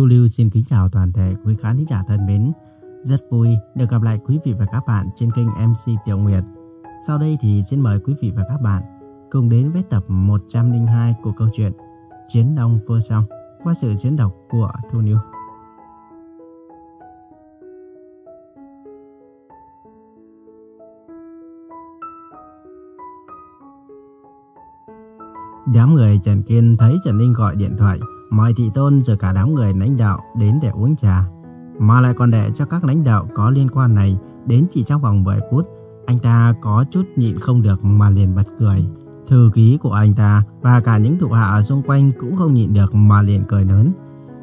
Thu Lưu xin kính chào toàn thể quý khán thính giả thân mến. Rất vui được gặp lại quý vị và các bạn trên kênh MC Tiểu Nguyệt. Sau đây thì xin mời quý vị và các bạn cùng đến với tập 102 của câu chuyện Chiến Đông Vô Song qua sự diễn đọc của Thu Lưu. Đám người Trần Kiên thấy Trần Ninh gọi điện thoại mời thị tôn rồi cả đám người lãnh đạo đến để uống trà. Mà lại còn để cho các lãnh đạo có liên quan này đến chỉ trong vòng 10 phút. Anh ta có chút nhịn không được mà liền bật cười. Thư ký của anh ta và cả những thủ hạ xung quanh cũng không nhịn được mà liền cười lớn.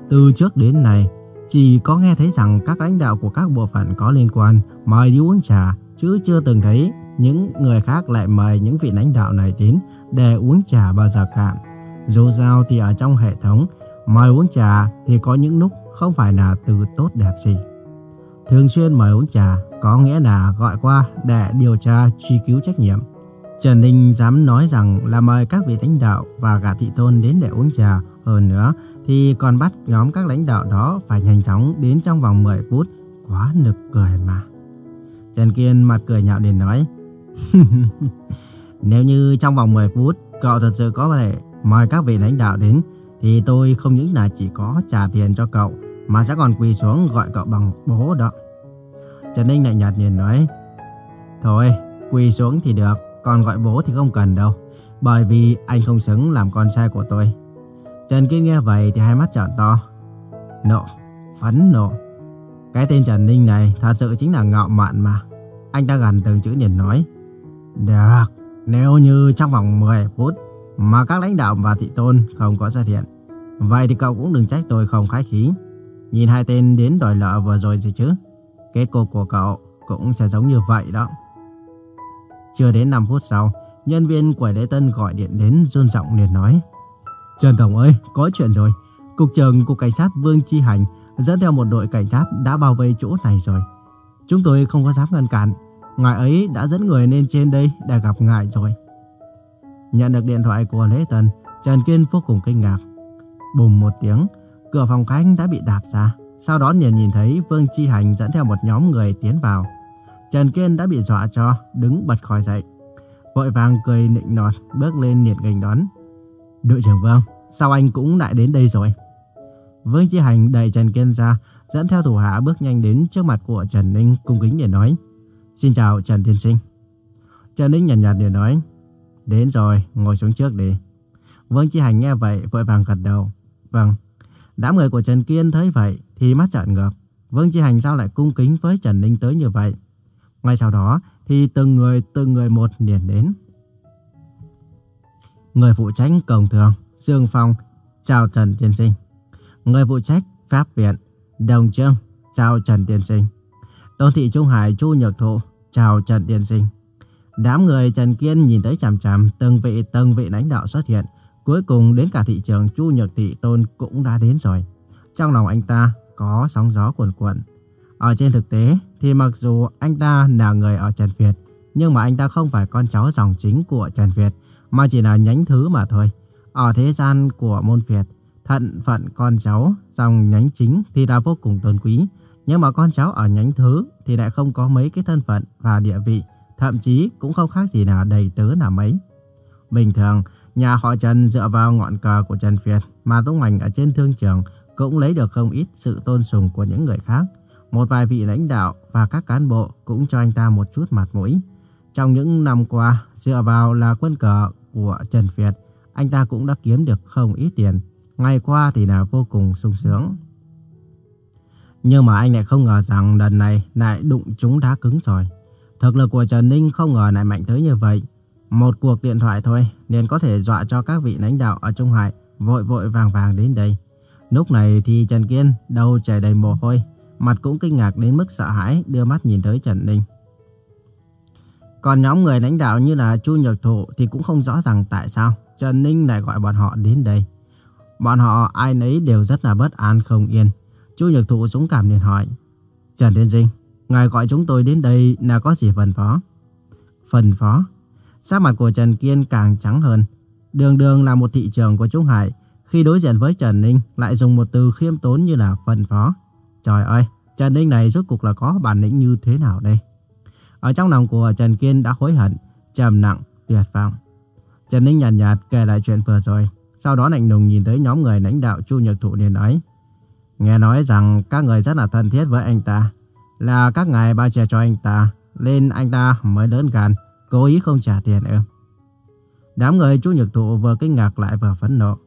Từ trước đến nay, chỉ có nghe thấy rằng các lãnh đạo của các bộ phận có liên quan mời đi uống trà, chứ chưa từng thấy những người khác lại mời những vị lãnh đạo này đến để uống trà bao giờ cả. Dù sao thì ở trong hệ thống, mời uống trà thì có những lúc không phải là từ tốt đẹp gì. Thường xuyên mời uống trà có nghĩa là gọi qua để điều tra truy cứu trách nhiệm. Trần Ninh dám nói rằng là mời các vị lãnh đạo và cả thị tôn đến để uống trà. Hơn nữa thì còn bắt nhóm các lãnh đạo đó phải nhanh chóng đến trong vòng 10 phút. Quá nực cười mà. Trần Kiên mặt cười nhạo để nói. Nếu như trong vòng 10 phút cậu thật sự có thể mời các vị lãnh đạo đến thì tôi không những là chỉ có trả tiền cho cậu mà sẽ còn quỳ xuống gọi cậu bằng bố đó. Trần Ninh lạnh nhạt nhìn nói Thôi, quỳ xuống thì được, còn gọi bố thì không cần đâu. Bởi vì anh không xứng làm con trai của tôi. Trần Kiên nghe vậy thì hai mắt trợn to. Nộ, phẫn nộ. Cái tên Trần Ninh này thật sự chính là ngạo mạn mà. Anh ta gần từng chữ nhìn nói. Được, nếu như trong vòng 10 phút mà các lãnh đạo và thị tôn không có xuất hiện, vậy thì cậu cũng đừng trách tôi không khách khí. Nhìn hai tên đến đòi nợ vừa rồi gì chứ. Kết cục của cậu cũng sẽ giống như vậy đó. Chưa đến 5 phút sau, nhân viên quầy lễ tân gọi điện đến run giọng liền nói. Trần Tổng ơi, có chuyện rồi. Cục trưởng Cục Cảnh sát Vương Chi Hành dẫn theo một đội cảnh sát đã bao vây chỗ này rồi. Chúng tôi không có dám ngăn cản. Ngài ấy đã dẫn người lên trên đây để gặp ngài rồi. Nhận được điện thoại của Lễ Tân, Trần Kiên vô cùng kinh ngạc. Bùm một tiếng, cửa phòng khách đã bị đạp ra. Sau đó liền nhìn thấy Vương Chi Hành dẫn theo một nhóm người tiến vào. Trần Kiên đã bị dọa cho, đứng bật khỏi dậy. Vội vàng cười nịnh nọt, bước lên nhiệt gành đón. Đội trưởng Vương, sao anh cũng lại đến đây rồi? Vương Chi Hành đẩy Trần Kiên ra, dẫn theo thủ hạ bước nhanh đến trước mặt của Trần Ninh cung kính để nói. Xin chào Trần Thiên Sinh. Trần Ninh nhàn nhạt, nhạt để nói. Đến rồi, ngồi xuống trước đi. Vương Chi Hành nghe vậy, vội vàng gật đầu. Vâng. Đám người của Trần Kiên thấy vậy, thì mắt trợn ngược. Vương Chi Hành sao lại cung kính với Trần Ninh tới như vậy? Ngay sau đó, thì từng người, từng người một liền đến. Người phụ trách cổng thường, Dương Phong, chào Trần Tiên Sinh. Người phụ trách Pháp Viện, Đồng Trương, chào Trần Tiên Sinh. Tôn Thị Trung Hải, Chu Nhược Thụ, chào Trần Tiên Sinh. Đám người Trần Kiên nhìn tới chằm chằm từng vị từng vị lãnh đạo xuất hiện. Cuối cùng đến cả thị trường Chu Nhược Thị Tôn cũng đã đến rồi. Trong lòng anh ta có sóng gió cuồn cuộn. Ở trên thực tế thì mặc dù anh ta là người ở Trần Việt, nhưng mà anh ta không phải con cháu dòng chính của Trần Việt, mà chỉ là nhánh thứ mà thôi. Ở thế gian của môn Việt, thận phận con cháu dòng nhánh chính thì đã vô cùng tôn quý, nhưng mà con cháu ở nhánh thứ thì lại không có mấy cái thân phận và địa vị, thậm chí cũng không khác gì là đầy tớ là mấy. Bình thường, nhà họ Trần dựa vào ngọn cờ của Trần Việt mà tung hoành ở trên thương trường cũng lấy được không ít sự tôn sùng của những người khác. Một vài vị lãnh đạo và các cán bộ cũng cho anh ta một chút mặt mũi. Trong những năm qua, dựa vào là quân cờ của Trần Việt, anh ta cũng đã kiếm được không ít tiền. Ngày qua thì là vô cùng sung sướng. Nhưng mà anh lại không ngờ rằng lần này lại đụng chúng đá cứng rồi. Thực lực của Trần Ninh không ngờ lại mạnh tới như vậy. Một cuộc điện thoại thôi liền có thể dọa cho các vị lãnh đạo ở Trung Hải vội vội vàng vàng đến đây. Lúc này thì Trần Kiên đầu chảy đầy mồ hôi, mặt cũng kinh ngạc đến mức sợ hãi đưa mắt nhìn tới Trần Ninh. Còn nhóm người lãnh đạo như là Chu Nhật Thụ thì cũng không rõ ràng tại sao Trần Ninh lại gọi bọn họ đến đây. Bọn họ ai nấy đều rất là bất an không yên. Chu Nhật Thụ dũng cảm liền hỏi. Trần Thiên Dinh ngài gọi chúng tôi đến đây là có gì phần phó? Phần phó? Sắc mặt của Trần Kiên càng trắng hơn. Đường đường là một thị trường của Trung Hải, khi đối diện với Trần Ninh lại dùng một từ khiêm tốn như là phần phó. Trời ơi, Trần Ninh này rốt cuộc là có bản lĩnh như thế nào đây? Ở trong lòng của Trần Kiên đã hối hận, trầm nặng, tuyệt vọng. Trần Ninh nhàn nhạt, nhạt kể lại chuyện vừa rồi, sau đó lạnh lùng nhìn tới nhóm người lãnh đạo Chu Nhật Thụ liền nói. Nghe nói rằng các người rất là thân thiết với anh ta, là các ngài bao che cho anh ta, nên anh ta mới lớn gan, cố ý không trả tiền em. Đám người chú Nhật Thụ vừa kinh ngạc lại vừa phẫn nộ.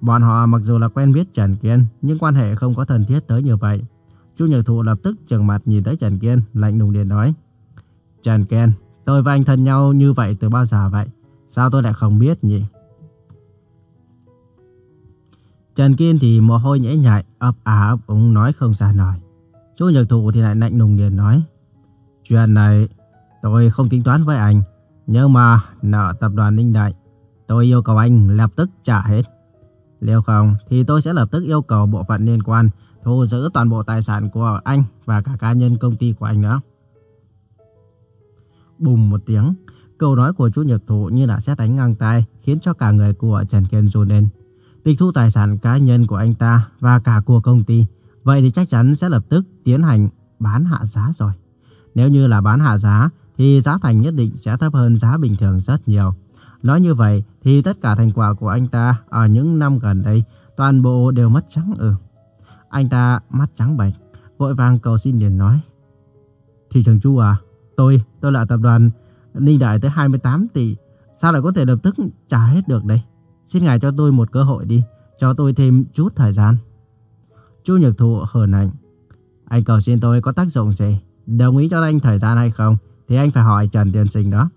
Bọn họ mặc dù là quen biết Trần Kiên, nhưng quan hệ không có thân thiết tới như vậy. Chu Nhật Thụ lập tức trừng mặt nhìn tới Trần Kiên, lạnh lùng liền nói. Trần Kiên, tôi và anh thân nhau như vậy từ bao giờ vậy? Sao tôi lại không biết nhỉ? Trần Kiên thì mồ hôi nhễ nhại, ấp ả ấp úng nói không ra nổi chú Nhật Thụ thì lại lạnh lùng liền nói. Chuyện này tôi không tính toán với anh, nhưng mà nợ tập đoàn Ninh Đại, tôi yêu cầu anh lập tức trả hết. Nếu không thì tôi sẽ lập tức yêu cầu bộ phận liên quan thu giữ toàn bộ tài sản của anh và cả cá nhân công ty của anh nữa. Bùm một tiếng, câu nói của chú Nhật Thụ như là xét đánh ngang tai khiến cho cả người của Trần Kiên run lên. Tịch thu tài sản cá nhân của anh ta và cả của công ty, vậy thì chắc chắn sẽ lập tức tiến hành bán hạ giá rồi. Nếu như là bán hạ giá thì giá thành nhất định sẽ thấp hơn giá bình thường rất nhiều. Nói như vậy thì tất cả thành quả của anh ta ở những năm gần đây toàn bộ đều mất trắng ừ. Anh ta mắt trắng bệch, vội vàng cầu xin liền nói. Thị trường Chu à, tôi, tôi là tập đoàn Ninh Đại tới 28 tỷ. Sao lại có thể lập tức trả hết được đây? Xin ngài cho tôi một cơ hội đi, cho tôi thêm chút thời gian. Chu nhược Thụ hờn ảnh. Anh cầu xin tôi có tác dụng gì? Đồng ý cho anh thời gian hay không? Thì anh phải hỏi Trần Tiên Sinh đó.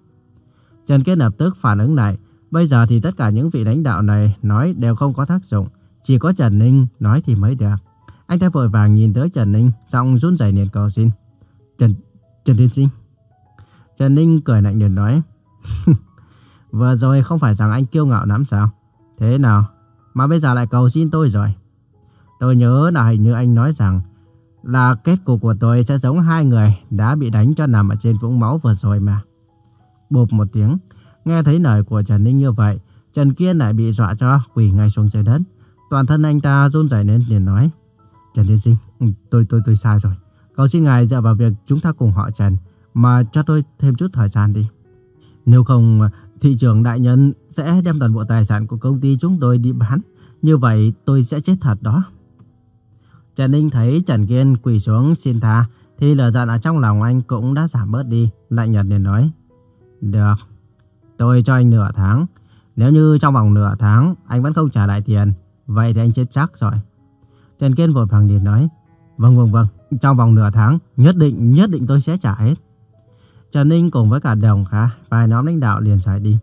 Trần Kết lập tức phản ứng lại. Bây giờ thì tất cả những vị lãnh đạo này nói đều không có tác dụng. Chỉ có Trần Ninh nói thì mới được. Anh ta vội vàng nhìn tới Trần Ninh, giọng run rẩy liền cầu xin. Trần, Trần Tiên Sinh. Trần Ninh cười lạnh liền nói. Vừa rồi không phải rằng anh kiêu ngạo lắm sao? Thế nào? Mà bây giờ lại cầu xin tôi rồi. Tôi nhớ là hình như anh nói rằng là kết cục của tôi sẽ giống hai người đã bị đánh cho nằm ở trên vũng máu vừa rồi mà. Bụp một tiếng, nghe thấy lời của Trần Ninh như vậy, Trần Kiên lại bị dọa cho quỳ ngay xuống dưới đất. Toàn thân anh ta run rẩy lên liền nói. Trần Tiên Sinh, ừ, tôi tôi tôi sai rồi. Cầu xin ngài dựa vào việc chúng ta cùng họ Trần mà cho tôi thêm chút thời gian đi. Nếu không, thị trường đại nhân sẽ đem toàn bộ tài sản của công ty chúng tôi đi bán. Như vậy tôi sẽ chết thật đó. Trần Ninh thấy Trần Kiên quỳ xuống xin tha thì lửa giận ở trong lòng anh cũng đã giảm bớt đi. Lạnh nhạt liền nói. Được, tôi cho anh nửa tháng. Nếu như trong vòng nửa tháng anh vẫn không trả lại tiền, vậy thì anh chết chắc rồi. Trần Kiên vội vàng liền nói. Vâng vâng vâng, trong vòng nửa tháng, nhất định, nhất định tôi sẽ trả hết. Trần Ninh cùng với cả Đồng khá vài nhóm lãnh đạo liền rời đi.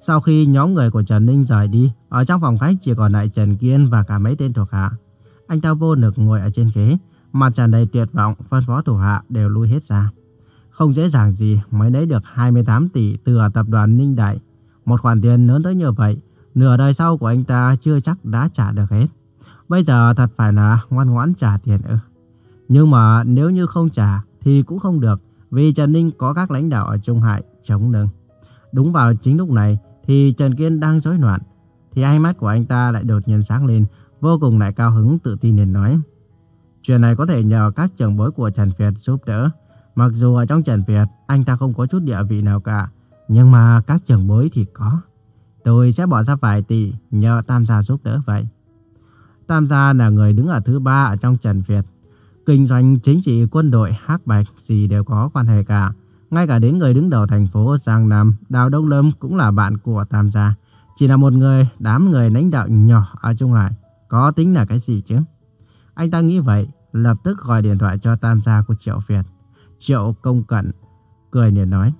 Sau khi nhóm người của Trần Ninh rời đi, ở trong phòng khách chỉ còn lại Trần Kiên và cả mấy tên thuộc hạ. Anh ta vô lực ngồi ở trên ghế, mặt tràn đầy tuyệt vọng, phân phó thủ hạ đều lui hết ra. Không dễ dàng gì mới lấy được 28 tỷ từ tập đoàn Ninh Đại. Một khoản tiền lớn tới như vậy, nửa đời sau của anh ta chưa chắc đã trả được hết. Bây giờ thật phải là ngoan ngoãn trả tiền ư. Nhưng mà nếu như không trả thì cũng không được, vì Trần Ninh có các lãnh đạo ở Trung Hải chống lưng. Đúng vào chính lúc này thì Trần Kiên đang rối loạn, thì hai mắt của anh ta lại đột nhiên sáng lên, vô cùng lại cao hứng tự tin liền nói. Chuyện này có thể nhờ các trưởng bối của Trần Việt giúp đỡ. Mặc dù ở trong Trần Việt anh ta không có chút địa vị nào cả, nhưng mà các trưởng bối thì có. Tôi sẽ bỏ ra vài tỷ nhờ Tam gia giúp đỡ vậy. Tam gia là người đứng ở thứ ba ở trong Trần Việt. Kinh doanh chính trị quân đội hắc bạch gì đều có quan hệ cả. Ngay cả đến người đứng đầu thành phố Giang Nam, Đào Đông Lâm cũng là bạn của Tam gia. Chỉ là một người, đám người lãnh đạo nhỏ ở Trung Hải. Có tính là cái gì chứ? Anh ta nghĩ vậy, lập tức gọi điện thoại cho Tam gia của Triệu Việt. Triệu Công Cận cười liền nói.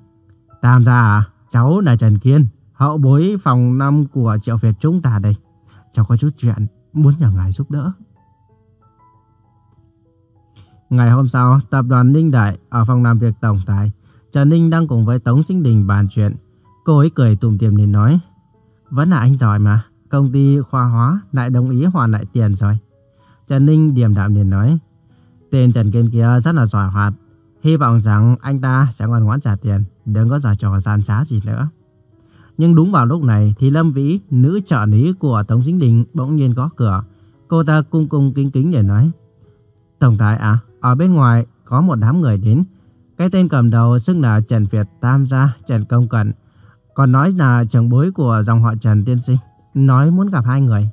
Tam gia à, cháu là Trần Kiên, hậu bối phòng năm của Triệu Việt chúng ta đây. Cháu có chút chuyện muốn nhờ ngài giúp đỡ. Ngày hôm sau, tập đoàn Ninh Đại ở phòng làm việc tổng tài, Trần Ninh đang cùng với Tống Sinh Đình bàn chuyện. Cô ấy cười tùm tìm nên nói, vẫn là anh giỏi mà, công ty khoa hóa lại đồng ý hoàn lại tiền rồi. Trần Ninh điềm đạm liền nói, tên Trần Kiên kia rất là giỏi hoạt, hy vọng rằng anh ta sẽ ngoan ngoãn trả tiền, đừng có giả trò gian trá gì nữa. Nhưng đúng vào lúc này thì Lâm Vĩ, nữ trợ lý của Tống Dính Đình bỗng nhiên có cửa. Cô ta cung cung kính kính để nói. Tổng tài à, ở bên ngoài có một đám người đến. Cái tên cầm đầu xưng là Trần Việt Tam Gia, Trần Công Cận. Còn nói là trưởng bối của dòng họ Trần Tiên Sinh. Nói muốn gặp hai người.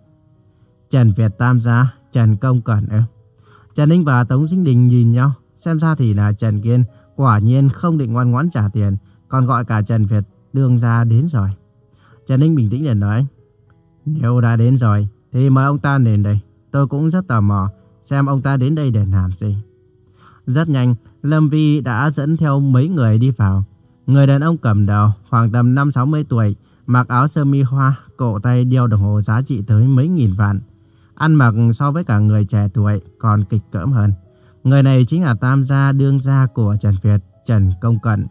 Trần Việt Tam Gia, Trần Công Cẩn ư. Trần Ninh và Tống Sinh Đình nhìn nhau. Xem ra thì là Trần Kiên quả nhiên không định ngoan ngoãn trả tiền. Còn gọi cả Trần Việt đương ra đến rồi. Trần Ninh bình tĩnh liền nói. Nếu đã đến rồi thì mời ông ta đến đây. Tôi cũng rất tò mò xem ông ta đến đây để làm gì. Rất nhanh, Lâm Vi đã dẫn theo mấy người đi vào. Người đàn ông cầm đầu, khoảng tầm 5-60 tuổi, mặc áo sơ mi hoa, cổ tay đeo đồng hồ giá trị tới mấy nghìn vạn. Ăn mặc so với cả người trẻ tuổi còn kịch cỡm hơn. Người này chính là tam gia đương gia của Trần Việt, Trần Công Cận.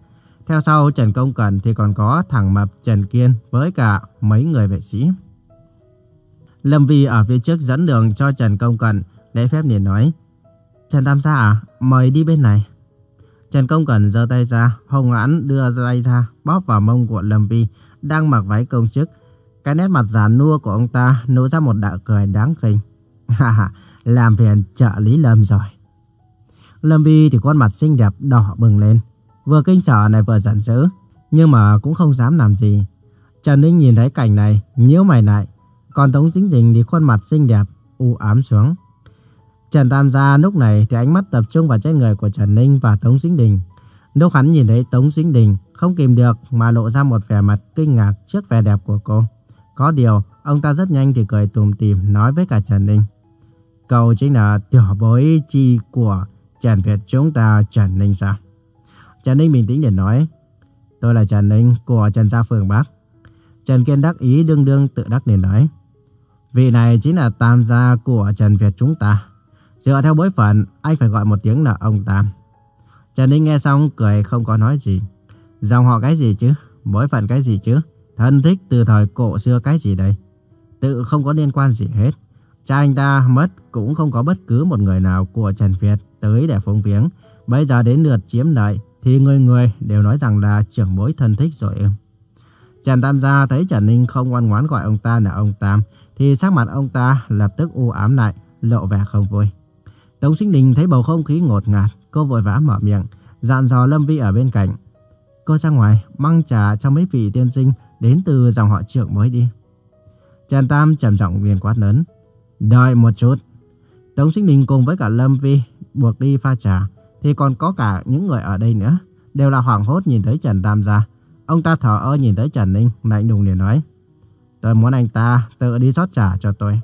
Theo sau Trần Công Cận thì còn có thằng mập Trần Kiên với cả mấy người vệ sĩ. Lâm Vi ở phía trước dẫn đường cho Trần Công Cận, lễ phép liền nói. Trần Tam Gia à, mời đi bên này. Trần Công Cận giơ tay ra, hồng án đưa tay ra, bóp vào mông của Lâm Vi, đang mặc váy công chức. Cái nét mặt già nua của ông ta nở ra một đạo cười đáng khinh. Ha ha, làm phiền trợ lý Lâm rồi. Lâm Vi thì khuôn mặt xinh đẹp đỏ bừng lên. Vừa kinh sợ này vừa giận dữ, nhưng mà cũng không dám làm gì. Trần Ninh nhìn thấy cảnh này, nhíu mày lại. Còn Tống Chính Đình thì khuôn mặt xinh đẹp, u ám xuống. Trần Tam Gia lúc này thì ánh mắt tập trung vào trên người của Trần Ninh và Tống Tĩnh Đình. Lúc hắn nhìn thấy Tống Dính Đình, không kìm được mà lộ ra một vẻ mặt kinh ngạc trước vẻ đẹp của cô. Có điều, ông ta rất nhanh thì cười tùm tìm nói với cả Trần Ninh. Cậu chính là tiểu bối chi của Trần Việt chúng ta Trần Ninh sao? Trần Ninh bình tĩnh để nói. Tôi là Trần Ninh của Trần Gia Phường Bắc. Trần Kiên đắc ý đương đương tự đắc để nói. Vị này chính là tam gia của Trần Việt chúng ta. Dựa theo bối phận, anh phải gọi một tiếng là ông Tam. Trần Ninh nghe xong cười không có nói gì. Dòng họ cái gì chứ? Bối phận cái gì chứ? Thân thích từ thời cổ xưa cái gì đây? Tự không có liên quan gì hết. Cha anh ta mất cũng không có bất cứ một người nào của Trần Việt tới để phong viếng. Bây giờ đến lượt chiếm lợi thì người người đều nói rằng là trưởng bối thân thích rồi em. Trần Tam gia thấy Trần Ninh không ngoan ngoãn gọi ông ta là ông Tam thì sắc mặt ông ta lập tức u ám lại, lộ vẻ không vui. Tống Sinh Đình thấy bầu không khí ngột ngạt, cô vội vã mở miệng, dặn dò Lâm Vi ở bên cạnh. Cô ra ngoài, mang trà cho mấy vị tiên sinh đến từ dòng họ trưởng mới đi. Trần Tam trầm giọng viên quát lớn. Đợi một chút. Tống Sinh Đình cùng với cả Lâm Vi buộc đi pha trà, thì còn có cả những người ở đây nữa. Đều là hoảng hốt nhìn thấy Trần Tam ra. Ông ta thở ơ nhìn thấy Trần Ninh, lạnh đùng liền nói. Tôi muốn anh ta tự đi rót trà cho tôi.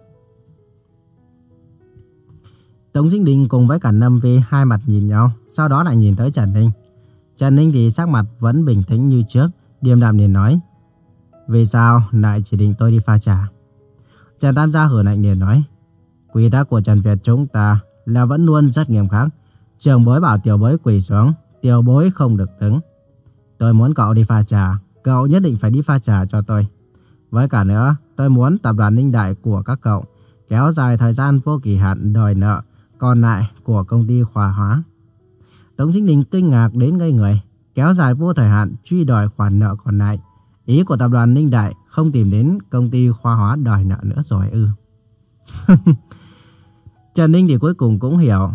Tống Dinh Đình cùng với cả Nâm Vi hai mặt nhìn nhau, sau đó lại nhìn tới Trần Ninh. Trần Ninh thì sắc mặt vẫn bình tĩnh như trước, điềm đạm liền nói. Vì sao lại chỉ định tôi đi pha trà? Trần Tam gia hử lạnh liền nói. Quy tắc của Trần Việt chúng ta là vẫn luôn rất nghiêm khắc. Trường bối bảo tiểu bối quỳ xuống, tiểu bối không được đứng. Tôi muốn cậu đi pha trà, cậu nhất định phải đi pha trà cho tôi. Với cả nữa, tôi muốn tập đoàn Ninh Đại của các cậu kéo dài thời gian vô kỳ hạn đòi nợ còn lại của công ty khoa hóa. Tống chính Đình kinh ngạc đến ngây người, kéo dài vô thời hạn truy đòi khoản nợ còn lại. Ý của tập đoàn Ninh Đại không tìm đến công ty khoa hóa đòi nợ nữa rồi ư. Ừ. Trần Ninh thì cuối cùng cũng hiểu.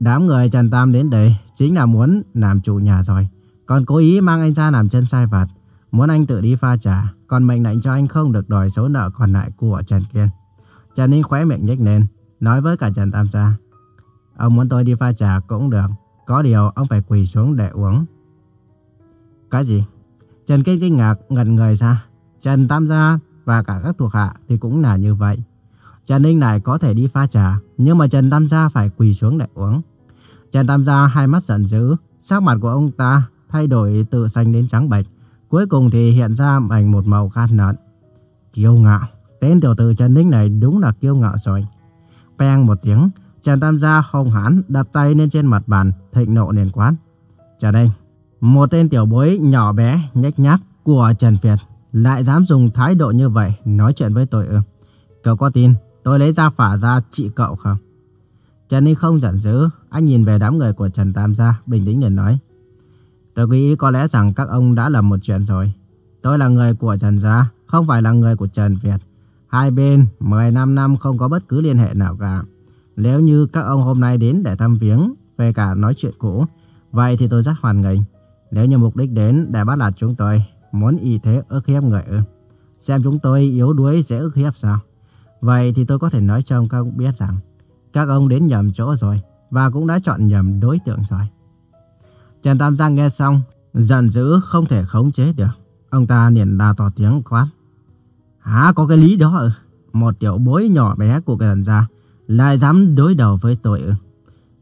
Đám người Trần Tam đến đây chính là muốn làm chủ nhà rồi. Còn cố ý mang anh ra làm chân sai vặt. Muốn anh tự đi pha trà. Còn mệnh lệnh cho anh không được đòi số nợ còn lại của Trần Kiên. Trần Ninh khóe miệng nhếch lên. Nói với cả Trần Tam ra. Ông muốn tôi đi pha trà cũng được. Có điều ông phải quỳ xuống để uống. Cái gì? Trần Kinh kinh ngạc ngẩn người ra. Trần Tam Gia và cả các thuộc hạ thì cũng là như vậy. Trần Ninh lại có thể đi pha trà, nhưng mà Trần Tam Gia phải quỳ xuống để uống. Trần Tam Gia hai mắt giận dữ, sắc mặt của ông ta thay đổi từ xanh đến trắng bệch. Cuối cùng thì hiện ra thành một màu khan nợn. Kiêu ngạo, tên tiểu tử Trần Ninh này đúng là kiêu ngạo rồi. Peng một tiếng, Trần Tam Gia không hãn đập tay lên trên mặt bàn, thịnh nộ liền quát: Trần Anh, một tên tiểu bối nhỏ bé, nhếch nhác của Trần Việt lại dám dùng thái độ như vậy nói chuyện với tôi ư. Cậu có tin tôi lấy ra phả ra trị cậu không? Trần Ninh không giận dữ, anh nhìn về đám người của Trần Tam Gia, bình tĩnh liền nói. Tôi nghĩ có lẽ rằng các ông đã làm một chuyện rồi. tôi là người của Trần Gia, không phải là người của Trần Việt. Hai bên 15 năm không có bất cứ liên hệ nào cả. Nếu như các ông hôm nay đến để thăm viếng, về cả nói chuyện cũ, vậy thì tôi rất hoan nghênh. Nếu như mục đích đến để bắt nạt chúng tôi, muốn y thế ức hiếp người ư? Xem chúng tôi yếu đuối sẽ ức hiếp sao? Vậy thì tôi có thể nói cho ông các ông biết rằng các ông đến nhầm chỗ rồi và cũng đã chọn nhầm đối tượng rồi. Trần Tam Giang nghe xong, giận dữ không thể khống chế được. Ông ta liền đa to tiếng quát. Hả có cái lý đó ư? Một tiểu bối nhỏ bé của cái thần gia lại dám đối đầu với tôi ư?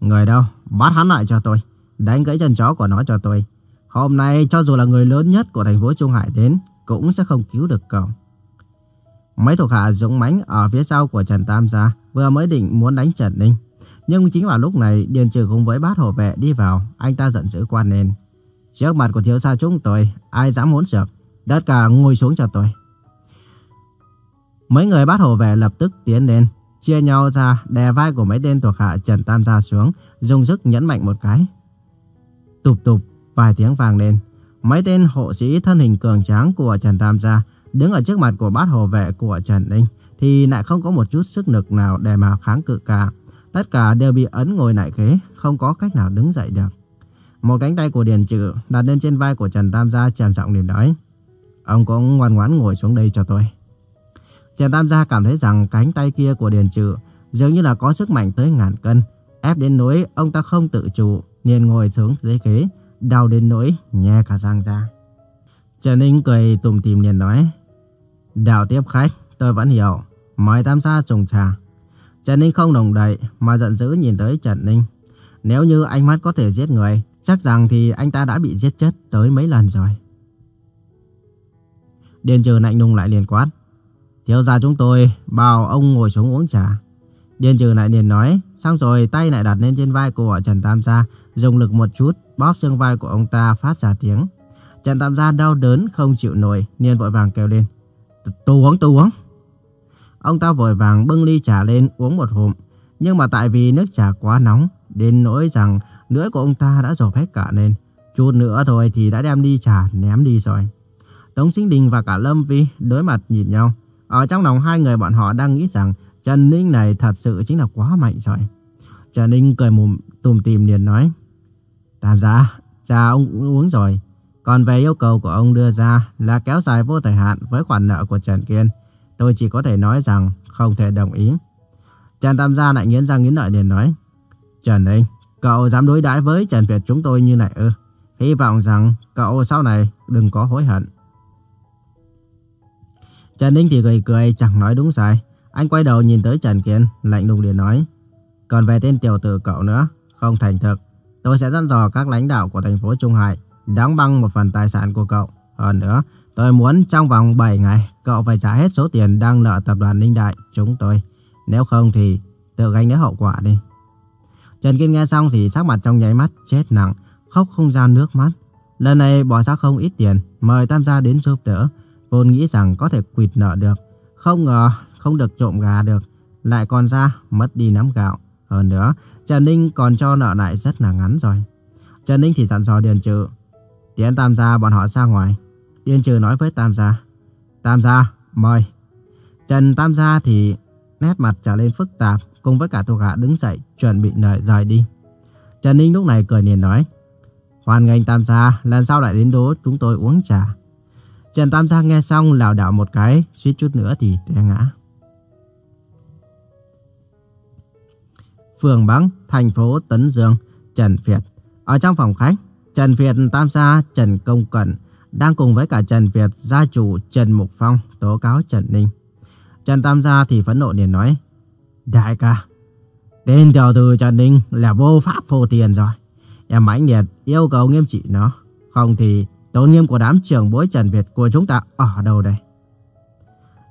Người đâu? Bắt hắn lại cho tôi. Đánh gãy chân chó của nó cho tôi. Hôm nay cho dù là người lớn nhất của thành phố Trung Hải đến cũng sẽ không cứu được cậu. Mấy thuộc hạ dũng mãnh ở phía sau của Trần Tam gia vừa mới định muốn đánh Trần Ninh. Nhưng chính vào lúc này Điền Trừ cùng với bát hộ vệ đi vào, anh ta giận dữ quan lên. Trước mặt của thiếu gia chúng tôi, ai dám muốn sược, tất cả ngồi xuống cho tôi. Mấy người bát hộ vệ lập tức tiến lên, chia nhau ra đè vai của mấy tên thuộc hạ Trần Tam gia xuống, dùng sức nhấn mạnh một cái. tụp tụp vài tiếng vang lên. Mấy tên hộ sĩ thân hình cường tráng của Trần Tam gia đứng ở trước mặt của bát hộ vệ của Trần Ninh thì lại không có một chút sức lực nào để mà kháng cự cả. Tất cả đều bị ấn ngồi lại ghế, không có cách nào đứng dậy được. Một cánh tay của Điền Trự đặt lên trên vai của Trần Tam gia trầm giọng liền nói: "Ông cũng ngoan ngoãn ngồi xuống đây cho tôi." Trần Tam gia cảm thấy rằng cánh tay kia của Điền trừ dường như là có sức mạnh tới ngàn cân, ép đến nỗi ông ta không tự chủ, liền ngồi xuống dưới ghế, đau đến nỗi nhè cả răng ra. Trần Ninh cười tủm tỉm liền nói: "Đạo tiếp khách, tôi vẫn hiểu, mời Tam gia trùng trà." Trần Ninh không đồng đậy mà giận dữ nhìn tới Trần Ninh. Nếu như ánh mắt có thể giết người, chắc rằng thì anh ta đã bị giết chết tới mấy lần rồi. Điền trừ lạnh lùng lại liền quát. Thiếu gia chúng tôi bảo ông ngồi xuống uống trà. Điền trừ lại liền nói, xong rồi tay lại đặt lên trên vai của Trần Tam Gia, dùng lực một chút, bóp xương vai của ông ta phát ra tiếng. Trần Tam Gia đau đớn không chịu nổi, liền vội vàng kêu lên. Tu uống, tu uống. Ông ta vội vàng bưng ly trà lên uống một hụm. Nhưng mà tại vì nước trà quá nóng, đến nỗi rằng lưỡi của ông ta đã rộp hết cả lên. Chút nữa thôi thì đã đem ly trà ném đi rồi. Tống Sinh Đình và cả Lâm Vi đối mặt nhìn nhau. Ở trong lòng hai người bọn họ đang nghĩ rằng Trần Ninh này thật sự chính là quá mạnh rồi. Trần Ninh cười mùm tùm tìm liền nói. Tạm gia, trà ông uống rồi. Còn về yêu cầu của ông đưa ra là kéo dài vô thời hạn với khoản nợ của Trần Kiên. Tôi chỉ có thể nói rằng không thể đồng ý. Trần Tam Gia lại nghiến răng nghiến lợi liền nói. Trần Ninh, cậu dám đối đãi với Trần Việt chúng tôi như này ư? Hy vọng rằng cậu sau này đừng có hối hận. Trần Ninh thì cười cười chẳng nói đúng sai. Anh quay đầu nhìn tới Trần Kiên, lạnh lùng liền nói. Còn về tên tiểu tử cậu nữa, không thành thực. Tôi sẽ dặn dò các lãnh đạo của thành phố Trung Hải đóng băng một phần tài sản của cậu. Hơn nữa, tôi muốn trong vòng 7 ngày cậu phải trả hết số tiền đang nợ tập đoàn Ninh Đại chúng tôi. Nếu không thì tự gánh lấy hậu quả đi. Trần Kiên nghe xong thì sắc mặt trong nháy mắt chết nặng, khóc không ra nước mắt. Lần này bỏ ra không ít tiền, mời Tam gia đến giúp đỡ. Vốn nghĩ rằng có thể quỵt nợ được, không ngờ không được trộm gà được, lại còn ra mất đi nắm gạo. Hơn nữa, Trần Ninh còn cho nợ lại rất là ngắn rồi. Trần Ninh thì dặn dò Điền Trừ, tiến Tam gia bọn họ ra ngoài. Điền Trừ nói với Tam gia, Tam gia, mời. Trần Tam gia thì nét mặt trở lên phức tạp, cùng với cả thuộc hạ đứng dậy chuẩn bị nợ rời đi. Trần Ninh lúc này cười niềm nói, Hoan nghênh Tam gia, lần sau lại đến đố chúng tôi uống trà. Trần Tam Gia nghe xong lảo đảo một cái, suýt chút nữa thì té ngã. Phường Bắc, thành phố Tấn Dương, Trần Việt. Ở trong phòng khách, Trần Việt, Tam Gia, Trần Công Cận đang cùng với cả Trần Việt, gia chủ Trần Mục Phong tố cáo Trần Ninh. Trần Tam Gia thì phẫn nộ liền nói, Đại ca, tên tiểu tử Trần Ninh là vô pháp vô tiền rồi. Em mãnh liệt yêu cầu nghiêm trị nó. Không thì Tôn nghiêm của đám trưởng bối Trần Việt của chúng ta ở đâu đây?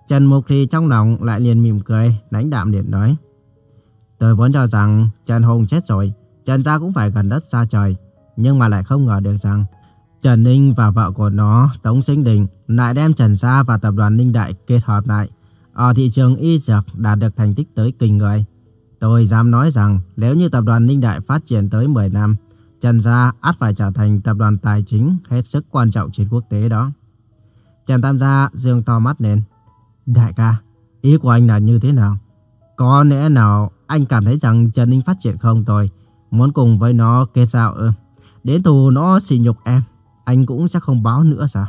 Trần Mục thì trong lòng lại liền mỉm cười, lãnh đạm liền nói. Tôi vốn cho rằng Trần Hùng chết rồi, Trần gia cũng phải gần đất xa trời. Nhưng mà lại không ngờ được rằng Trần Ninh và vợ của nó, Tống Sinh Đình, lại đem Trần Gia và tập đoàn Ninh Đại kết hợp lại. Ở thị trường y dược đạt được thành tích tới kinh người. Tôi dám nói rằng nếu như tập đoàn Ninh Đại phát triển tới 10 năm, Trần Gia ắt phải trở thành tập đoàn tài chính hết sức quan trọng trên quốc tế đó. Trần Tam Gia dương to mắt lên. Đại ca, ý của anh là như thế nào? Có lẽ nào anh cảm thấy rằng Trần Ninh phát triển không tồi, muốn cùng với nó kết giao ư? Đến thù nó xỉ nhục em, anh cũng sẽ không báo nữa sao?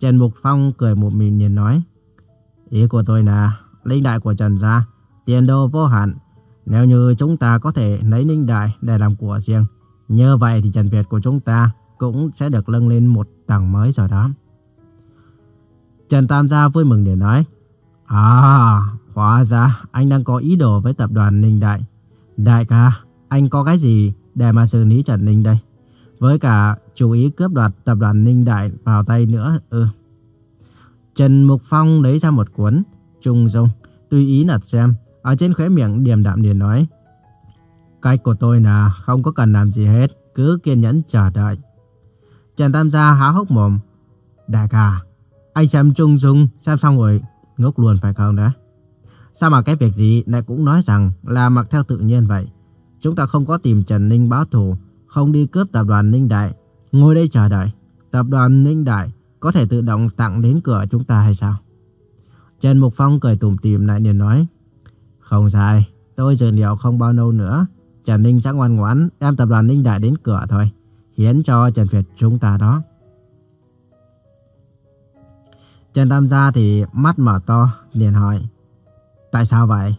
Trần Mục Phong cười một mình nhìn nói. Ý của tôi là, linh đại của Trần Gia, tiền đồ vô hạn. Nếu như chúng ta có thể lấy linh đại để làm của riêng, như vậy thì Trần Việt của chúng ta cũng sẽ được lưng lên một tầng mới rồi đó. Trần Tam Gia vui mừng để nói. À, hóa ra anh đang có ý đồ với tập đoàn Ninh Đại. Đại ca, anh có cái gì để mà xử lý Trần Ninh đây? Với cả chú ý cướp đoạt tập đoàn Ninh Đại vào tay nữa ừ. Trần Mục Phong lấy ra một cuốn Trung Dung, tùy ý nặt xem, ở trên khóe miệng điềm đạm điền nói. Cách của tôi là không có cần làm gì hết, cứ kiên nhẫn chờ đợi. Trần Tam Gia há hốc mồm. Đại ca, anh xem Trung Dung xem xong rồi, ngốc luôn phải không đã Sao mà cái việc gì lại cũng nói rằng là mặc theo tự nhiên vậy? Chúng ta không có tìm Trần Ninh báo thù, không đi cướp tập đoàn Ninh Đại. Ngồi đây chờ đợi, tập đoàn Ninh Đại có thể tự động tặng đến cửa chúng ta hay sao? Trần Mục Phong cười tủm tỉm lại liền nói. Không sai, tôi dự liệu không bao lâu nữa. Trần Ninh sẽ ngoan ngoãn đem tập đoàn Ninh Đại đến cửa thôi. Hiến cho Trần Việt chúng ta đó. Trần Tam Gia thì mắt mở to, liền hỏi. Tại sao vậy?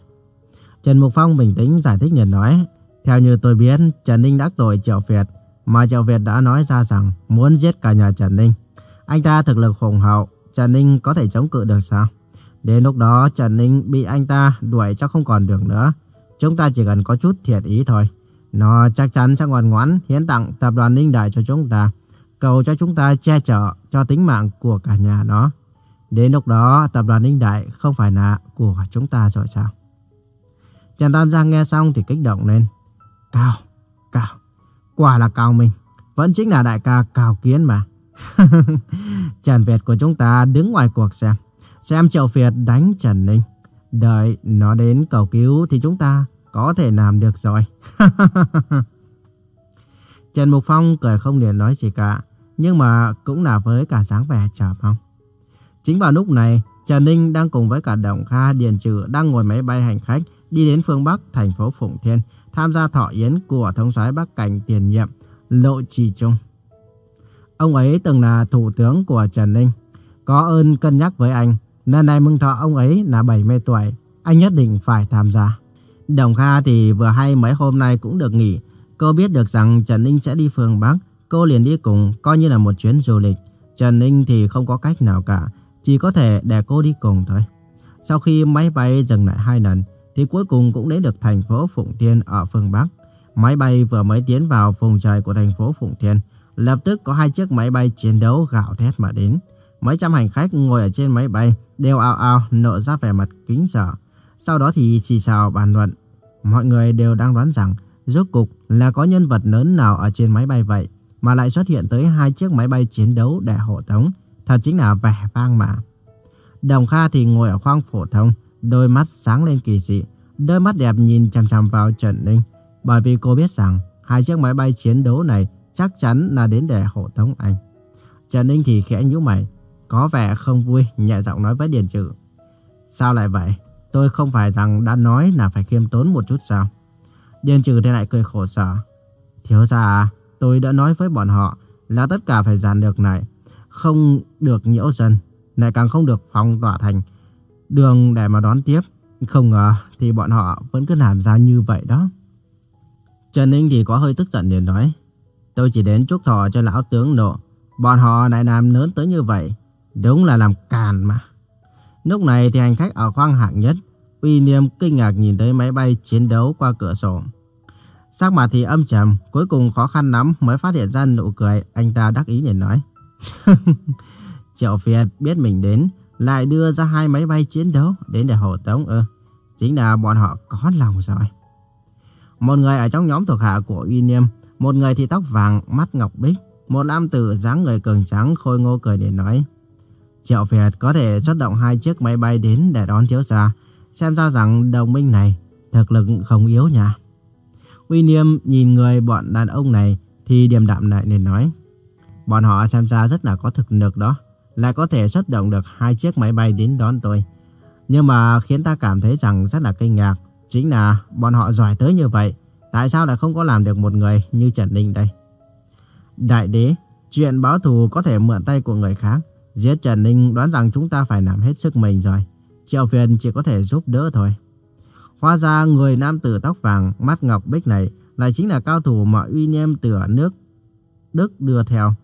Trần Mục Phong bình tĩnh giải thích liền nói. Theo như tôi biết, Trần Ninh đắc tội Triệu Việt, mà Triệu Việt đã nói ra rằng muốn giết cả nhà Trần Ninh. Anh ta thực lực hùng hậu, Trần Ninh có thể chống cự được sao? Đến lúc đó Trần Ninh bị anh ta đuổi cho không còn đường nữa. Chúng ta chỉ cần có chút thiện ý thôi. Nó chắc chắn sẽ ngoan ngoãn hiến tặng tập đoàn Ninh Đại cho chúng ta. Cầu cho chúng ta che chở cho tính mạng của cả nhà nó. Đến lúc đó tập đoàn Ninh Đại không phải là của chúng ta rồi sao? Trần Tam Giang nghe xong thì kích động lên. Cao, Cao, quả là Cao Minh. Vẫn chính là đại ca Cao Kiến mà. Trần Việt của chúng ta đứng ngoài cuộc xem. Xem Triệu Việt đánh Trần Ninh. Đợi nó đến cầu cứu thì chúng ta có thể làm được rồi. Trần Mục Phong cười không liền nói gì cả. Nhưng mà cũng là với cả dáng vẻ chờ mong. Chính vào lúc này, Trần Ninh đang cùng với cả Đồng Kha Điền Trừ đang ngồi máy bay hành khách đi đến phương Bắc thành phố Phụng Thiên tham gia thọ yến của thống soái Bắc Cảnh tiền nhiệm Lộ Trì Trung. Ông ấy từng là thủ tướng của Trần Ninh, có ơn cân nhắc với anh, nên này mừng thọ ông ấy là 70 tuổi, anh nhất định phải tham gia. Đồng Kha thì vừa hay mấy hôm nay cũng được nghỉ, cô biết được rằng Trần Ninh sẽ đi phương Bắc, cô liền đi cùng coi như là một chuyến du lịch. Trần Ninh thì không có cách nào cả, chỉ có thể để cô đi cùng thôi. Sau khi máy bay dừng lại hai lần, thì cuối cùng cũng đến được thành phố Phụng Thiên ở phương Bắc. Máy bay vừa mới tiến vào vùng trời của thành phố Phụng Thiên, lập tức có hai chiếc máy bay chiến đấu gạo thét mà đến. Mấy trăm hành khách ngồi ở trên máy bay đều ao ao nở ra vẻ mặt kính sợ. Sau đó thì xì xào bàn luận. Mọi người đều đang đoán rằng rốt cục là có nhân vật lớn nào ở trên máy bay vậy mà lại xuất hiện tới hai chiếc máy bay chiến đấu để hộ tống. Thật chính là vẻ vang mà. Đồng Kha thì ngồi ở khoang phổ thông, đôi mắt sáng lên kỳ dị, đôi mắt đẹp nhìn chằm chằm vào Trần Ninh, bởi vì cô biết rằng hai chiếc máy bay chiến đấu này chắc chắn là đến để hộ tống anh. Trần Ninh thì khẽ nhíu mày, có vẻ không vui, nhẹ giọng nói với Điền Trừ. Sao lại vậy? Tôi không phải rằng đã nói là phải khiêm tốn một chút sao? Điền Trừ thì lại cười khổ sở. Thiếu gia à, tôi đã nói với bọn họ là tất cả phải giàn được này, không được nhiễu dân, lại càng không được phong tỏa thành đường để mà đón tiếp. Không ngờ thì bọn họ vẫn cứ làm ra như vậy đó. Trần Ninh thì có hơi tức giận liền nói. Tôi chỉ đến chúc thọ cho lão tướng nộ. Bọn họ lại làm lớn tới như vậy. Đúng là làm càn mà. Lúc này thì hành khách ở khoang hạng nhất. Uy Niêm kinh ngạc nhìn thấy máy bay chiến đấu qua cửa sổ. Sắc mặt thì âm trầm, cuối cùng khó khăn lắm mới phát hiện ra nụ cười, anh ta đắc ý để nói. Triệu Việt biết mình đến, lại đưa ra hai máy bay chiến đấu đến để hộ tống ư. Chính là bọn họ có lòng rồi. Một người ở trong nhóm thuộc hạ của Uy Niêm, một người thì tóc vàng, mắt ngọc bích, một nam tử dáng người cường trắng khôi ngô cười để nói. Triệu Việt có thể xuất động hai chiếc máy bay đến để đón chiếu ra, xem ra rằng đồng minh này thực lực không yếu nha. Uy Niêm nhìn người bọn đàn ông này thì điềm đạm lại nên nói. Bọn họ xem ra rất là có thực lực đó. lại có thể xuất động được hai chiếc máy bay đến đón tôi. Nhưng mà khiến ta cảm thấy rằng rất là kinh ngạc, chính là bọn họ giỏi tới như vậy, tại sao lại không có làm được một người như Trần Ninh đây? Đại đế, chuyện báo thù có thể mượn tay của người khác, giết Trần Ninh đoán rằng chúng ta phải làm hết sức mình rồi. Triệu phiền chỉ có thể giúp đỡ thôi. Hóa ra người nam tử tóc vàng, mắt ngọc bích này lại chính là cao thủ mà uy nghiêm từ nước Đức đưa theo.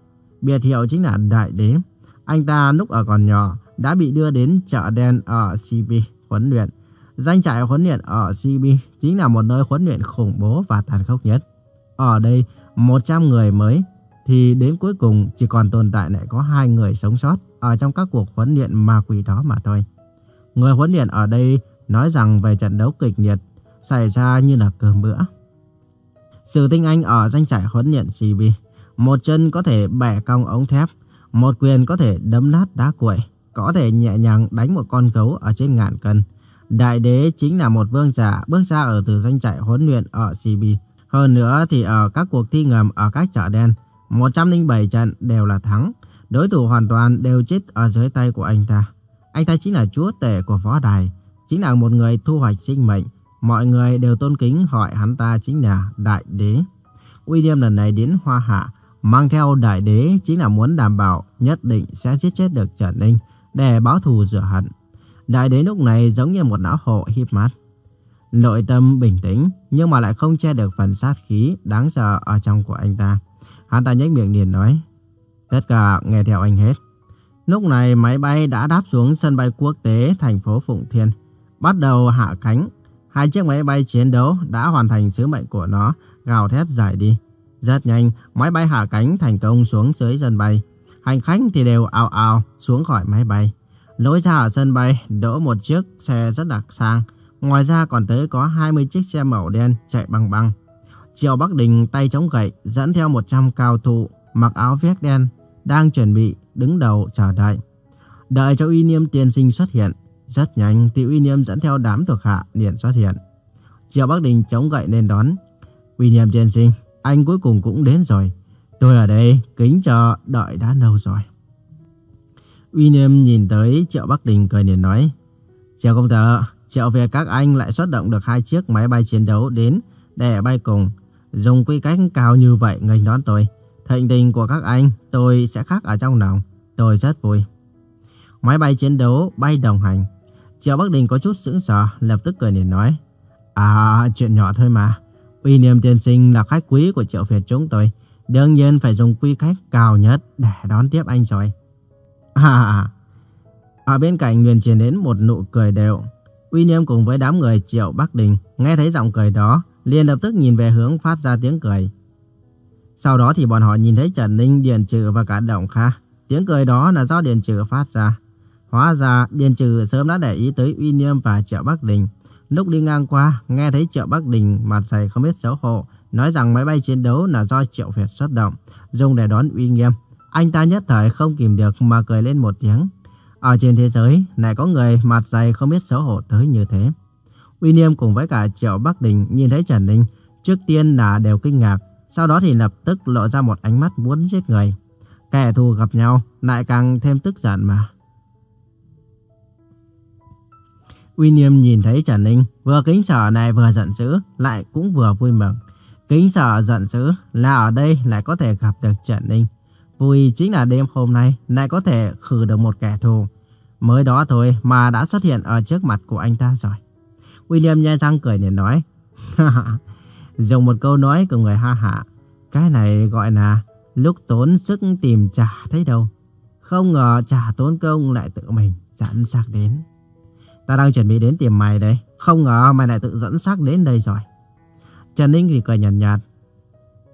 Biệt hiệu chính là Đại Đế. Anh ta lúc ở còn nhỏ đã bị đưa đến chợ đen ở CB huấn luyện. Danh trại huấn luyện ở CB chính là một nơi huấn luyện khủng bố và tàn khốc nhất. Ở đây, 100 người mới thì đến cuối cùng chỉ còn tồn tại lại có hai người sống sót ở trong các cuộc huấn luyện ma quỷ đó mà thôi. Người huấn luyện ở đây nói rằng về trận đấu kịch liệt xảy ra như là cơm bữa. Sử tinh anh ở danh trại huấn luyện CB, một chân có thể bẻ cong ống thép, một quyền có thể đấm nát đá cuội, có thể nhẹ nhàng đánh một con gấu ở trên ngàn cân. Đại đế chính là một vương giả bước ra ở từ danh trại huấn luyện ở CB. Hơn nữa thì ở các cuộc thi ngầm ở các chợ đen, 107 trận đều là thắng. Đối thủ hoàn toàn đều chết ở dưới tay của anh ta. Anh ta chính là chúa tể của võ đài, chính là một người thu hoạch sinh mệnh. Mọi người đều tôn kính hỏi hắn ta chính là Đại Đế. William lần này đến Hoa Hạ, mang theo Đại Đế chính là muốn đảm bảo nhất định sẽ giết chết được Trần Ninh để báo thù rửa hận. Đại Đế lúc này giống như một não hộ híp mắt. Nội tâm bình tĩnh nhưng mà lại không che được phần sát khí đáng sợ ở trong của anh ta. Hắn ta nhếch miệng liền nói, tất cả nghe theo anh hết. Lúc này máy bay đã đáp xuống sân bay quốc tế thành phố Phụng Thiên, bắt đầu hạ cánh. Hai chiếc máy bay chiến đấu đã hoàn thành sứ mệnh của nó, gào thét giải đi. Rất nhanh, máy bay hạ cánh thành công xuống dưới sân bay. Hành khách thì đều ào ào xuống khỏi máy bay. Lối ra ở sân bay đỗ một chiếc xe rất đặc sang. Ngoài ra còn tới có 20 chiếc xe màu đen chạy băng băng. Triệu Bắc Đình tay chống gậy dẫn theo 100 cao thủ mặc áo vest đen đang chuẩn bị đứng đầu chờ đợi. Đợi cho uy niêm tiên sinh xuất hiện. Rất nhanh thì uy niêm dẫn theo đám thuộc hạ liền xuất hiện. Triệu Bắc Đình chống gậy lên đón. Uy niêm tiên sinh, anh cuối cùng cũng đến rồi. Tôi ở đây kính chờ đợi đã lâu rồi. Uy niêm nhìn tới Triệu Bắc Đình cười liền nói. Triệu công tử, Triệu Việt các anh lại xuất động được hai chiếc máy bay chiến đấu đến để bay cùng. Dùng quy cách cao như vậy nghênh đón tôi. Thịnh tình của các anh tôi sẽ khắc ở trong lòng. Tôi rất vui. Máy bay chiến đấu bay đồng hành. Triệu Bắc Đình có chút sững sờ, lập tức cười liền nói. À, chuyện nhỏ thôi mà. Uy niệm tiên sinh là khách quý của Triệu Việt chúng tôi. Đương nhiên phải dùng quy cách cao nhất để đón tiếp anh rồi. À, ở bên cạnh liền truyền đến một nụ cười đều. Uy Niệm cùng với đám người Triệu Bắc Đình nghe thấy giọng cười đó, liền lập tức nhìn về hướng phát ra tiếng cười. Sau đó thì bọn họ nhìn thấy Trần Ninh, Điền Trừ và cả Động Kha. Tiếng cười đó là do Điền Trừ phát ra. Hóa ra Điền Trừ sớm đã để ý tới Uy Niêm và Triệu Bắc Đình. Lúc đi ngang qua, nghe thấy Triệu Bắc Đình mặt dày không biết xấu hổ, nói rằng máy bay chiến đấu là do Triệu Việt xuất động, dùng để đón Uy Nghiêm. Anh ta nhất thời không kìm được mà cười lên một tiếng. Ở trên thế giới, lại có người mặt dày không biết xấu hổ tới như thế. Uy Niêm cùng với cả Triệu Bắc Đình nhìn thấy Trần Ninh, trước tiên là đều kinh ngạc, sau đó thì lập tức lộ ra một ánh mắt muốn giết người. Kẻ thù gặp nhau lại càng thêm tức giận mà. William nhìn thấy Trần Ninh vừa kính sợ này vừa giận dữ, lại cũng vừa vui mừng. Kính sợ giận dữ là ở đây lại có thể gặp được Trần Ninh. Vui chính là đêm hôm nay lại có thể khử được một kẻ thù. Mới đó thôi mà đã xuất hiện ở trước mặt của anh ta rồi. William nhai răng cười để nói. Dùng một câu nói của người ha hạ. Cái này gọi là lúc tốn sức tìm trả thấy đâu. Không ngờ trả tốn công lại tự mình dẫn xác đến. Ta đang chuẩn bị đến tìm mày đây. Không ngờ mày lại tự dẫn xác đến đây rồi. Trần Ninh thì cười nhạt nhạt.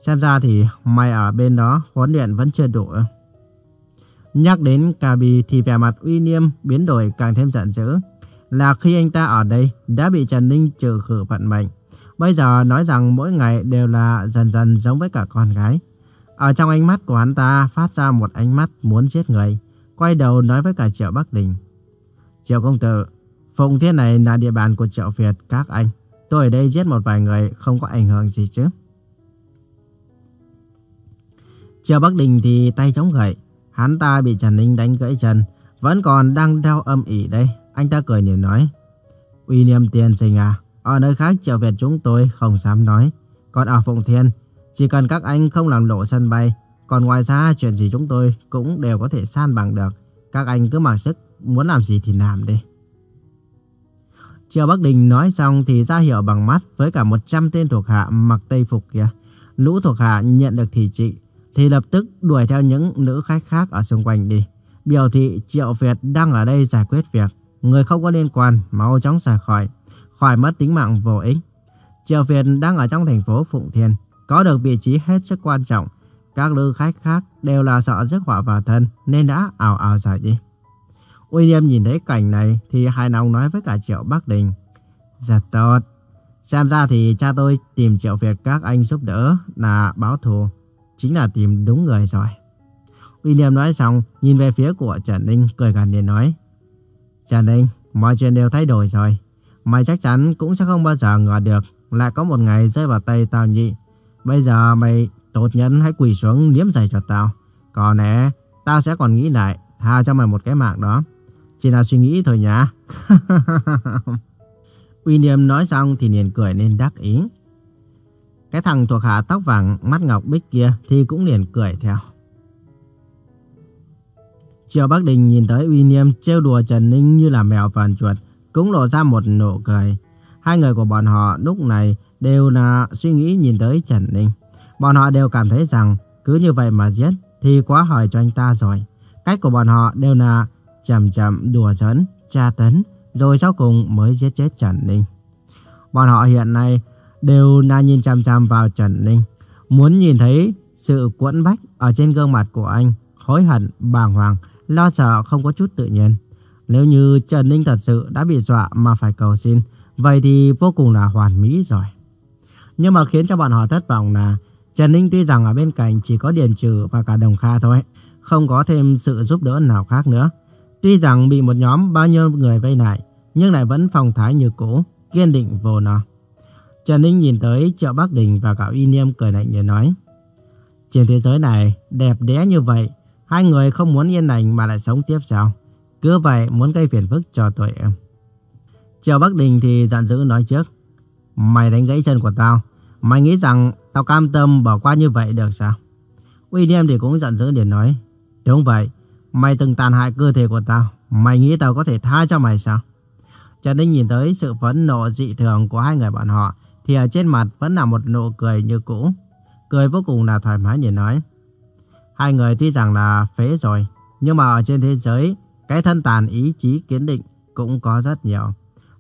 Xem ra thì mày ở bên đó huấn luyện vẫn chưa đủ. Nhắc đến Kabi thì vẻ mặt uy nghiêm biến đổi càng thêm giận dữ. Là khi anh ta ở đây đã bị Trần Ninh trừ khử vận mệnh. Bây giờ nói rằng mỗi ngày đều là dần dần giống với cả con gái. Ở trong ánh mắt của hắn ta phát ra một ánh mắt muốn giết người. Quay đầu nói với cả Triệu Bắc Đình. Triệu công tử, Phụng Thiên này là địa bàn của Triệu Việt các anh. Tôi ở đây giết một vài người không có ảnh hưởng gì chứ. Triệu Bắc Đình thì tay chống gậy. Hắn ta bị Trần Ninh đánh gãy chân, vẫn còn đang đau âm ỉ đây. Anh ta cười nhìn nói. Uy niệm tiền sinh à, ở nơi khác triệu Việt chúng tôi không dám nói. Còn ở Phụng Thiên, chỉ cần các anh không làm lộ sân bay, còn ngoài ra chuyện gì chúng tôi cũng đều có thể san bằng được. Các anh cứ mặc sức, muốn làm gì thì làm đi. Triệu Bắc Đình nói xong thì ra hiệu bằng mắt với cả 100 tên thuộc hạ mặc tây phục kia. Lũ thuộc hạ nhận được thị trị thì lập tức đuổi theo những nữ khách khác ở xung quanh đi. Biểu thị Triệu Việt đang ở đây giải quyết việc. Người không có liên quan, mau chóng rời khỏi, khỏi mất tính mạng vô ích. Triệu Việt đang ở trong thành phố Phụng Thiên, có được vị trí hết sức quan trọng. Các lưu khách khác đều là sợ rước họa vào thân nên đã ảo ảo rời đi. William nhìn thấy cảnh này thì hài lòng nói với cả Triệu Bắc Đình. Rất tốt. Xem ra thì cha tôi tìm Triệu Việt các anh giúp đỡ là báo thù. Chính là tìm đúng người rồi. William nói xong, nhìn về phía của Trần Ninh, cười gần để nói. Trần Ninh, mọi chuyện đều thay đổi rồi. Mày chắc chắn cũng sẽ không bao giờ ngờ được lại có một ngày rơi vào tay tao nhị. Bây giờ mày tốt nhất hãy quỳ xuống liếm giày cho tao. Còn nè, tao sẽ còn nghĩ lại, tha cho mày một cái mạng đó. Chỉ là suy nghĩ thôi nhá. William nói xong thì liền cười nên đắc ý. Cái thằng thuộc hạ tóc vàng mắt ngọc bích kia thì cũng liền cười theo. Triệu Bắc Đình nhìn tới William trêu đùa Trần Ninh như là mèo vờn chuột, cũng lộ ra một nụ cười. Hai người của bọn họ lúc này đều là suy nghĩ nhìn tới Trần Ninh. Bọn họ đều cảm thấy rằng cứ như vậy mà giết thì quá hỏi cho anh ta rồi. Cách của bọn họ đều là chậm chậm đùa giỡn, tra tấn, rồi sau cùng mới giết chết Trần Ninh. Bọn họ hiện nay đều là nhìn chăm chăm vào Trần Ninh, muốn nhìn thấy sự quẫn bách ở trên gương mặt của anh, hối hận, bàng hoàng, lo sợ không có chút tự nhiên. Nếu như Trần Ninh thật sự đã bị dọa mà phải cầu xin, vậy thì vô cùng là hoàn mỹ rồi. Nhưng mà khiến cho bọn họ thất vọng là Trần Ninh tuy rằng ở bên cạnh chỉ có Điền Trừ và cả Đồng Kha thôi, không có thêm sự giúp đỡ nào khác nữa. Tuy rằng bị một nhóm bao nhiêu người vây lại, nhưng lại vẫn phong thái như cũ, kiên định vô nó. Trần Ninh nhìn tới Triệu Bắc Đình và cả Y Niêm cười lạnh như nói. Trên thế giới này, đẹp đẽ như vậy, hai người không muốn yên lành mà lại sống tiếp sao? Cứ vậy muốn gây phiền phức cho tụi em. Triệu Bắc Đình thì giận dữ nói trước. Mày đánh gãy chân của tao. Mày nghĩ rằng tao cam tâm bỏ qua như vậy được sao? William thì cũng giận dữ để nói. Đúng vậy, mày từng tàn hại cơ thể của tao. Mày nghĩ tao có thể tha cho mày sao? Trần Đinh nhìn tới sự phẫn nộ dị thường của hai người bọn họ thì ở trên mặt vẫn là một nụ cười như cũ. Cười vô cùng là thoải mái để nói. Hai người tuy rằng là phế rồi, nhưng mà ở trên thế giới, cái thân tàn ý chí kiến định cũng có rất nhiều.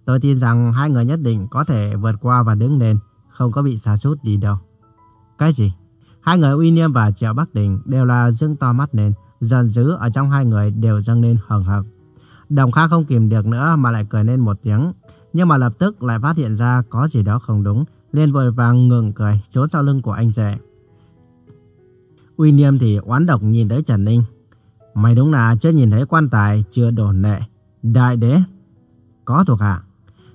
Tôi tin rằng hai người nhất định có thể vượt qua và đứng lên, không có bị xa sút đi đâu. Cái gì? Hai người Uy Niêm và Triệu Bắc Đình đều là dương to mắt lên, giận dữ ở trong hai người đều dâng lên hừng hực. Đồng Kha không kìm được nữa mà lại cười lên một tiếng, nhưng mà lập tức lại phát hiện ra có gì đó không đúng, liền vội vàng ngừng cười, trốn sau lưng của anh rể. Uy Niêm thì oán độc nhìn tới Trần Ninh. Mày đúng là chưa nhìn thấy quan tài, chưa đồn nệ. Đại đế. Có thuộc hạ.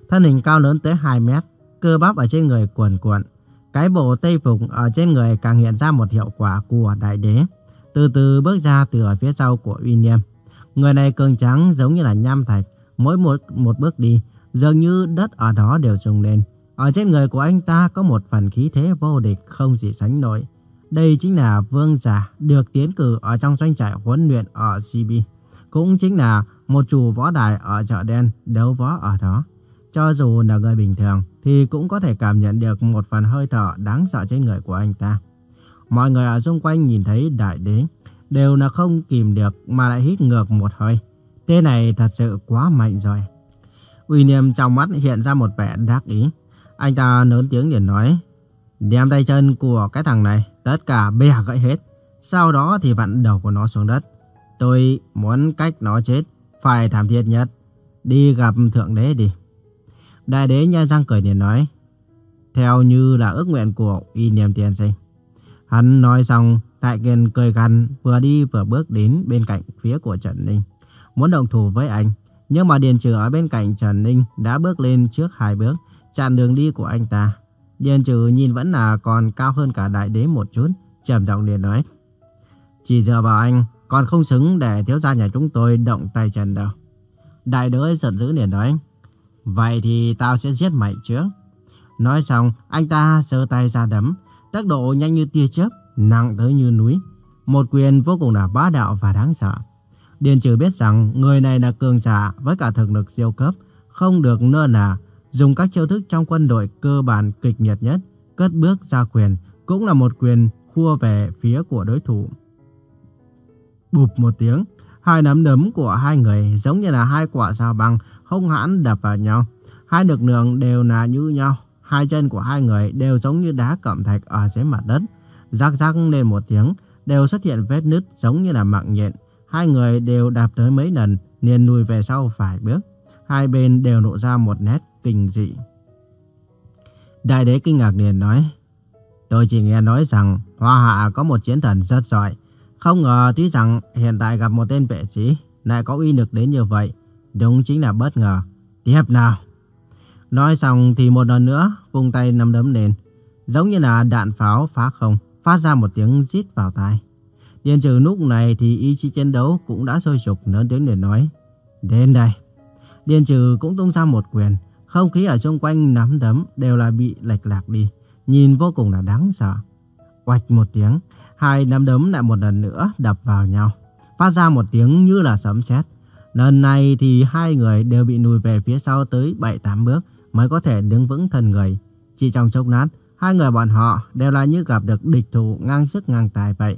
Thân hình cao lớn tới 2 mét, cơ bắp ở trên người cuồn cuộn. Cái bộ tây phục ở trên người càng hiện ra một hiệu quả của đại đế. Từ từ bước ra từ ở phía sau của Uy Niêm. Người này cường trắng giống như là nham thạch, mỗi một một bước đi, dường như đất ở đó đều trùng lên. Ở trên người của anh ta có một phần khí thế vô địch không gì sánh nổi. Đây chính là vương giả được tiến cử ở trong doanh trại huấn luyện ở CB. Cũng chính là một chủ võ đài ở chợ đen đấu võ ở đó. Cho dù là người bình thường thì cũng có thể cảm nhận được một phần hơi thở đáng sợ trên người của anh ta. Mọi người ở xung quanh nhìn thấy đại đế đều là không kìm được mà lại hít ngược một hơi. Tên này thật sự quá mạnh rồi. William trong mắt hiện ra một vẻ đắc ý. Anh ta lớn tiếng liền nói, đem tay chân của cái thằng này tất cả bẻ gãy hết. Sau đó thì vặn đầu của nó xuống đất. Tôi muốn cách nó chết, phải thảm thiết nhất. Đi gặp Thượng Đế đi. Đại đế nha răng cười liền nói, theo như là ước nguyện của y niệm tiền sinh. Hắn nói xong, tại Kiên cười gằn vừa đi vừa bước đến bên cạnh phía của Trần Ninh. Muốn động thủ với anh, nhưng mà Điền Trừ ở bên cạnh Trần Ninh đã bước lên trước hai bước, chặn đường đi của anh ta. Điền Trừ nhìn vẫn là còn cao hơn cả đại đế một chút, trầm giọng liền nói. Chỉ dựa vào anh, còn không xứng để thiếu gia nhà chúng tôi động tay chân đâu. Đại đế giận dữ liền nói, vậy thì tao sẽ giết mày trước. Nói xong, anh ta sơ tay ra đấm, tốc độ nhanh như tia chớp, nặng tới như núi. Một quyền vô cùng là bá đạo và đáng sợ. Điền trừ biết rằng người này là cường giả với cả thực lực siêu cấp, không được nơ nà, dùng các chiêu thức trong quân đội cơ bản kịch nhiệt nhất, cất bước ra quyền, cũng là một quyền khua về phía của đối thủ. Bụp một tiếng, hai nắm đấm của hai người giống như là hai quả sao băng hung hãn đập vào nhau. Hai lực lượng đều là như nhau, hai chân của hai người đều giống như đá cẩm thạch ở dưới mặt đất. Rắc rắc lên một tiếng, đều xuất hiện vết nứt giống như là mạng nhện. Hai người đều đạp tới mấy lần, liền lùi về sau vài bước. Hai bên đều lộ ra một nét kinh dị. Đại đế kinh ngạc liền nói, Tôi chỉ nghe nói rằng Hoa Hạ có một chiến thần rất giỏi. Không ngờ tuy rằng hiện tại gặp một tên vệ sĩ lại có uy lực đến như vậy. Đúng chính là bất ngờ. Tiếp nào. Nói xong thì một lần nữa vung tay nắm đấm lên. Giống như là đạn pháo phá không, phát ra một tiếng rít vào tai. Điền trừ lúc này thì ý chí chiến đấu cũng đã sôi sục lớn tiếng để nói. Đến đây. Điền trừ cũng tung ra một quyền. Không khí ở xung quanh nắm đấm đều là bị lệch lạc đi nhìn vô cùng là đáng sợ. Oạch một tiếng, hai nắm đấm lại một lần nữa đập vào nhau, phát ra một tiếng như là sấm sét. Lần này thì hai người đều bị lùi về phía sau tới 7-8 bước mới có thể đứng vững thân người. Chỉ trong chốc lát, hai người bọn họ đều là như gặp được địch thủ ngang sức ngang tài vậy.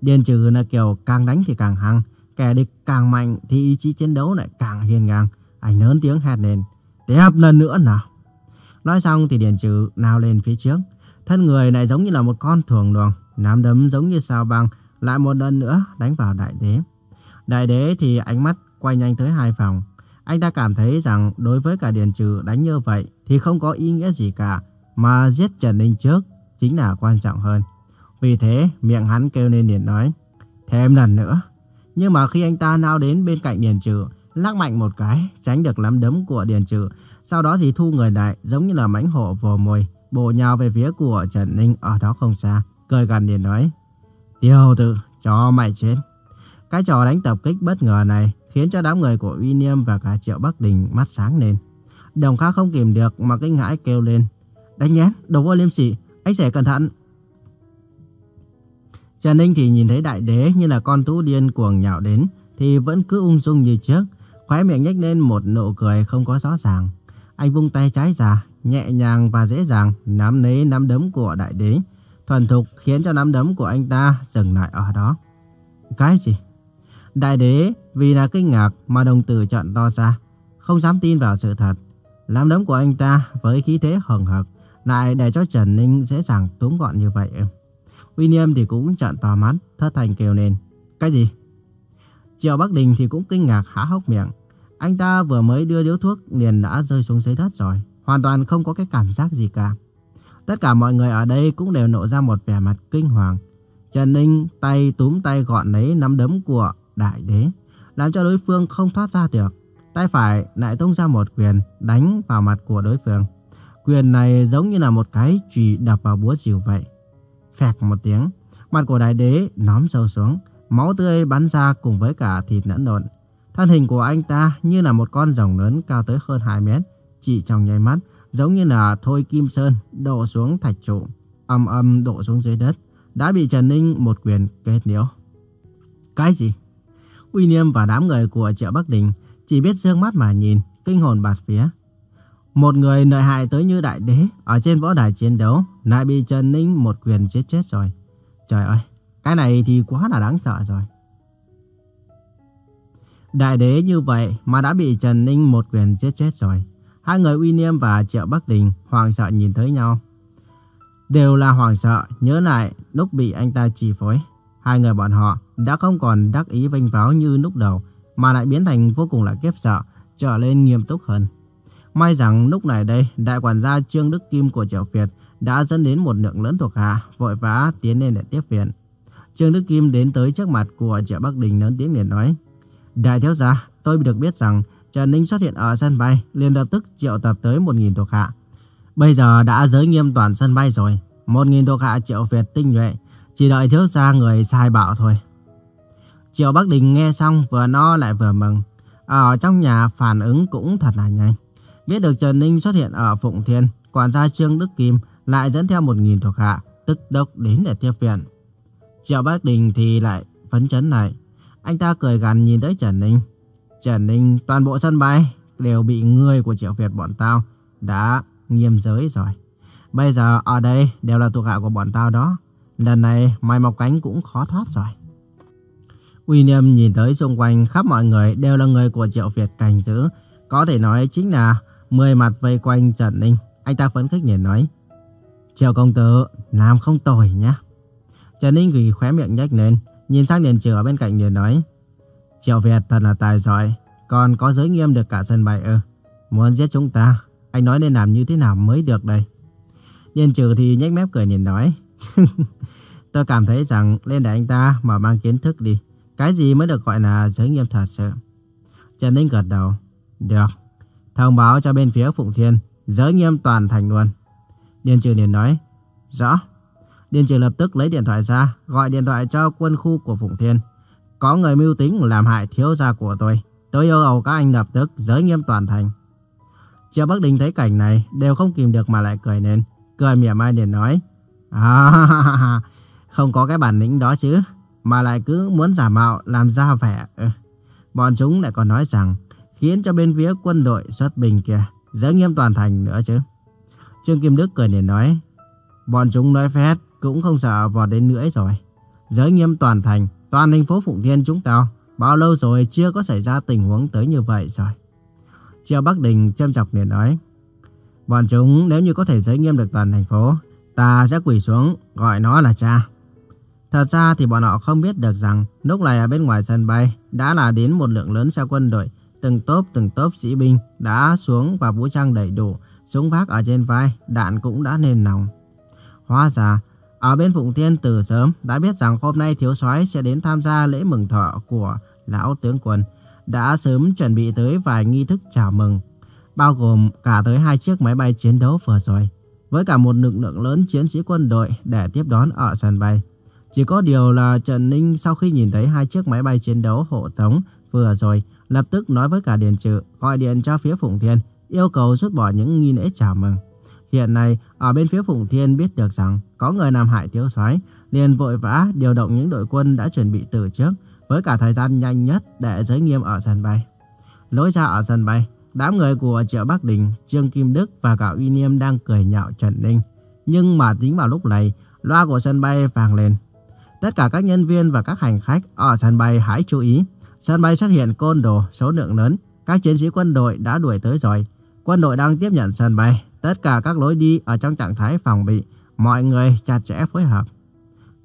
Điền trừ là kiểu càng đánh thì càng hăng, kẻ địch càng mạnh thì ý chí chiến đấu lại càng hiên ngang. Anh lớn tiếng hét lên, tiếp lần nữa nào. Nói xong thì Điền Trừ nào lên phía trước. Thân người lại giống như là một con thường luồng, nắm đấm giống như sao băng, lại một lần nữa đánh vào đại đế. Đại đế thì ánh mắt quay nhanh tới hai phòng. Anh ta cảm thấy rằng đối với cả Điền Trừ đánh như vậy thì không có ý nghĩa gì cả, mà giết Trần Ninh trước chính là quan trọng hơn. Vì thế, miệng hắn kêu lên liền nói, thêm lần nữa. Nhưng mà khi anh ta nao đến bên cạnh Điền Trừ, lắc mạnh một cái, tránh được nắm đấm của Điền Trừ, sau đó thì thu người lại giống như là mãnh hổ vồ mồi, bổ nhào về phía của Trần Ninh ở đó không xa, cười gần liền nói. Tiêu tử, cho mày chết. Cái trò đánh tập kích bất ngờ này khiến cho đám người của Uy Niêm và cả Triệu Bắc Đình mắt sáng lên. Đồng Khá không kìm được mà kinh hãi kêu lên. Đánh nhé, đồ vô liêm sỉ, anh sẽ cẩn thận. Trần Ninh thì nhìn thấy đại đế như là con thú điên cuồng nhạo đến, thì vẫn cứ ung dung như trước, khóe miệng nhếch lên một nụ cười không có rõ ràng. Anh vung tay trái ra, nhẹ nhàng và dễ dàng nắm lấy nắm đấm của đại đế. Thuần thục khiến cho nắm đấm của anh ta dừng lại ở đó. Cái gì? Đại đế vì là kinh ngạc mà đồng tử trợn to ra, không dám tin vào sự thật. Nắm đấm của anh ta với khí thế hừng hực lại để cho Trần Ninh dễ dàng túm gọn như vậy. William thì cũng trợn to mắt, thất thành kêu lên. Cái gì? Triệu Bắc Đình thì cũng kinh ngạc há hốc miệng. Anh ta vừa mới đưa điếu thuốc liền đã rơi xuống dưới đất rồi. Hoàn toàn không có cái cảm giác gì cả. Tất cả mọi người ở đây cũng đều nộ ra một vẻ mặt kinh hoàng. Trần Ninh tay túm tay gọn lấy nắm đấm của đại đế. Làm cho đối phương không thoát ra được. Tay phải lại tung ra một quyền đánh vào mặt của đối phương. Quyền này giống như là một cái chùy đập vào búa rìu vậy. Phẹt một tiếng, mặt của đại đế nóm sâu xuống, máu tươi bắn ra cùng với cả thịt lẫn lộn. Thân hình của anh ta như là một con rồng lớn cao tới hơn 2 mét, chỉ trong nháy mắt, giống như là thôi kim sơn đổ xuống thạch trụ, âm âm đổ xuống dưới đất, đã bị Trần Ninh một quyền kết liễu. Cái gì? Uy Niêm và đám người của triệu Bắc Đình chỉ biết dương mắt mà nhìn, kinh hồn bạt phía. Một người lợi hại tới như đại đế ở trên võ đài chiến đấu lại bị Trần Ninh một quyền giết chết rồi. Trời ơi, cái này thì quá là đáng sợ rồi. Đại đế như vậy mà đã bị Trần Ninh một quyền chết chết rồi. Hai người Uy Niêm và Triệu Bắc Đình hoàng sợ nhìn thấy nhau. Đều là hoàng sợ, nhớ lại lúc bị anh ta chi phối. Hai người bọn họ đã không còn đắc ý vinh váo như lúc đầu, mà lại biến thành vô cùng là kiếp sợ, trở lên nghiêm túc hơn. May rằng lúc này đây, đại quản gia Trương Đức Kim của Triệu Việt đã dẫn đến một lượng lớn thuộc hạ, vội vã tiến lên để tiếp viện. Trương Đức Kim đến tới trước mặt của Triệu Bắc Đình lớn tiếng liền nói. Đại thiếu gia, tôi được biết rằng Trần Ninh xuất hiện ở sân bay, liền lập tức triệu tập tới 1.000 thuộc hạ. Bây giờ đã giới nghiêm toàn sân bay rồi, 1.000 thuộc hạ triệu Việt tinh nhuệ, chỉ đợi thiếu gia người sai bảo thôi. Triệu Bắc Đình nghe xong vừa no lại vừa mừng. Ở trong nhà phản ứng cũng thật là nhanh. Biết được Trần Ninh xuất hiện ở Phụng Thiên, quản gia Trương Đức Kim lại dẫn theo một nghìn thuộc hạ, tức đốc đến để tiếp viện. Triệu Bắc Đình thì lại phấn chấn lại. Anh ta cười gằn nhìn tới Trần Ninh. Trần Ninh, toàn bộ sân bay đều bị người của Triệu Việt bọn tao đã nghiêm giới rồi. Bây giờ ở đây đều là thuộc hạ của bọn tao đó. Lần này mày mọc cánh cũng khó thoát rồi. William nhìn tới xung quanh khắp mọi người đều là người của Triệu Việt cảnh giữ. Có thể nói chính là mười mặt vây quanh Trần Ninh. Anh ta phấn khích nhìn nói. Triệu công tử, làm không tồi nhá. Trần Ninh vì khóe miệng nhếch lên, nhìn sang Điền Trừ ở bên cạnh liền nói. Triệu Việt thật là tài giỏi, còn có giới nghiêm được cả sân bay ư. Muốn giết chúng ta, anh nói nên làm như thế nào mới được đây. Điền Trừ thì nhếch mép cười nhìn nói. Tôi cảm thấy rằng lên để anh ta mà mang kiến thức đi. Cái gì mới được gọi là giới nghiêm thật sự? Trần Ninh gật đầu. Được. Thông báo cho bên phía Phụng Thiên, giới nghiêm toàn thành luôn. Điền Trừ liền nói. Rõ. Điền Trường lập tức lấy điện thoại ra, gọi điện thoại cho quân khu của Phụng Thiên. Có người mưu tính làm hại thiếu gia của tôi. Tôi yêu cầu các anh lập tức giới nghiêm toàn thành. Triệu Bắc Đình thấy cảnh này đều không kìm được mà lại cười lên. Cười mỉa mai liền nói. À, không có cái bản lĩnh đó chứ. Mà lại cứ muốn giả mạo làm ra vẻ. Ừ. Bọn chúng lại còn nói rằng khiến cho bên phía quân đội xuất binh kia giới nghiêm toàn thành nữa chứ. Trương Kim Đức cười liền nói. Bọn chúng nói phét cũng không sợ vào đến nữa rồi. Giới nghiêm toàn thành, toàn thành phố Phụng Thiên chúng ta bao lâu rồi chưa có xảy ra tình huống tới như vậy rồi. Triệu Bắc Đình châm chọc liền nói. Bọn chúng nếu như có thể giới nghiêm được toàn thành phố, ta sẽ quỳ xuống gọi nó là cha. Thật ra thì bọn họ không biết được rằng lúc này ở bên ngoài sân bay đã là đến một lượng lớn xe quân đội, từng tốp từng tốp sĩ binh đã xuống và vũ trang đầy đủ, súng vác ở trên vai, đạn cũng đã nền nòng. Hóa ra, ở bên Phụng Thiên từ sớm đã biết rằng hôm nay thiếu soái sẽ đến tham gia lễ mừng thọ của lão tướng quân, đã sớm chuẩn bị tới vài nghi thức chào mừng, bao gồm cả tới hai chiếc máy bay chiến đấu vừa rồi, với cả một lực lượng lớn chiến sĩ quân đội để tiếp đón ở sân bay. Chỉ có điều là Trần Ninh sau khi nhìn thấy hai chiếc máy bay chiến đấu hộ tống vừa rồi, lập tức nói với cả Điền Trự, gọi điện cho phía Phụng Thiên, yêu cầu rút bỏ những nghi lễ chào mừng. Hiện nay, ở bên phía Phụng Thiên biết được rằng có người làm hại thiếu soái, liền vội vã điều động những đội quân đã chuẩn bị từ trước, với cả thời gian nhanh nhất để giới nghiêm ở sân bay. Lối ra ở sân bay, đám người của Triệu Bắc Đình, Trương Kim Đức và cả Uy Niêm đang cười nhạo Trần Ninh. Nhưng mà tính vào lúc này, loa của sân bay vang lên. Tất cả các nhân viên và các hành khách ở sân bay hãy chú ý. Sân bay xuất hiện côn đồ số lượng lớn. Các chiến sĩ quân đội đã đuổi tới rồi. Quân đội đang tiếp nhận sân bay. Tất cả các lối đi ở trong trạng thái phòng bị. Mọi người chặt chẽ phối hợp.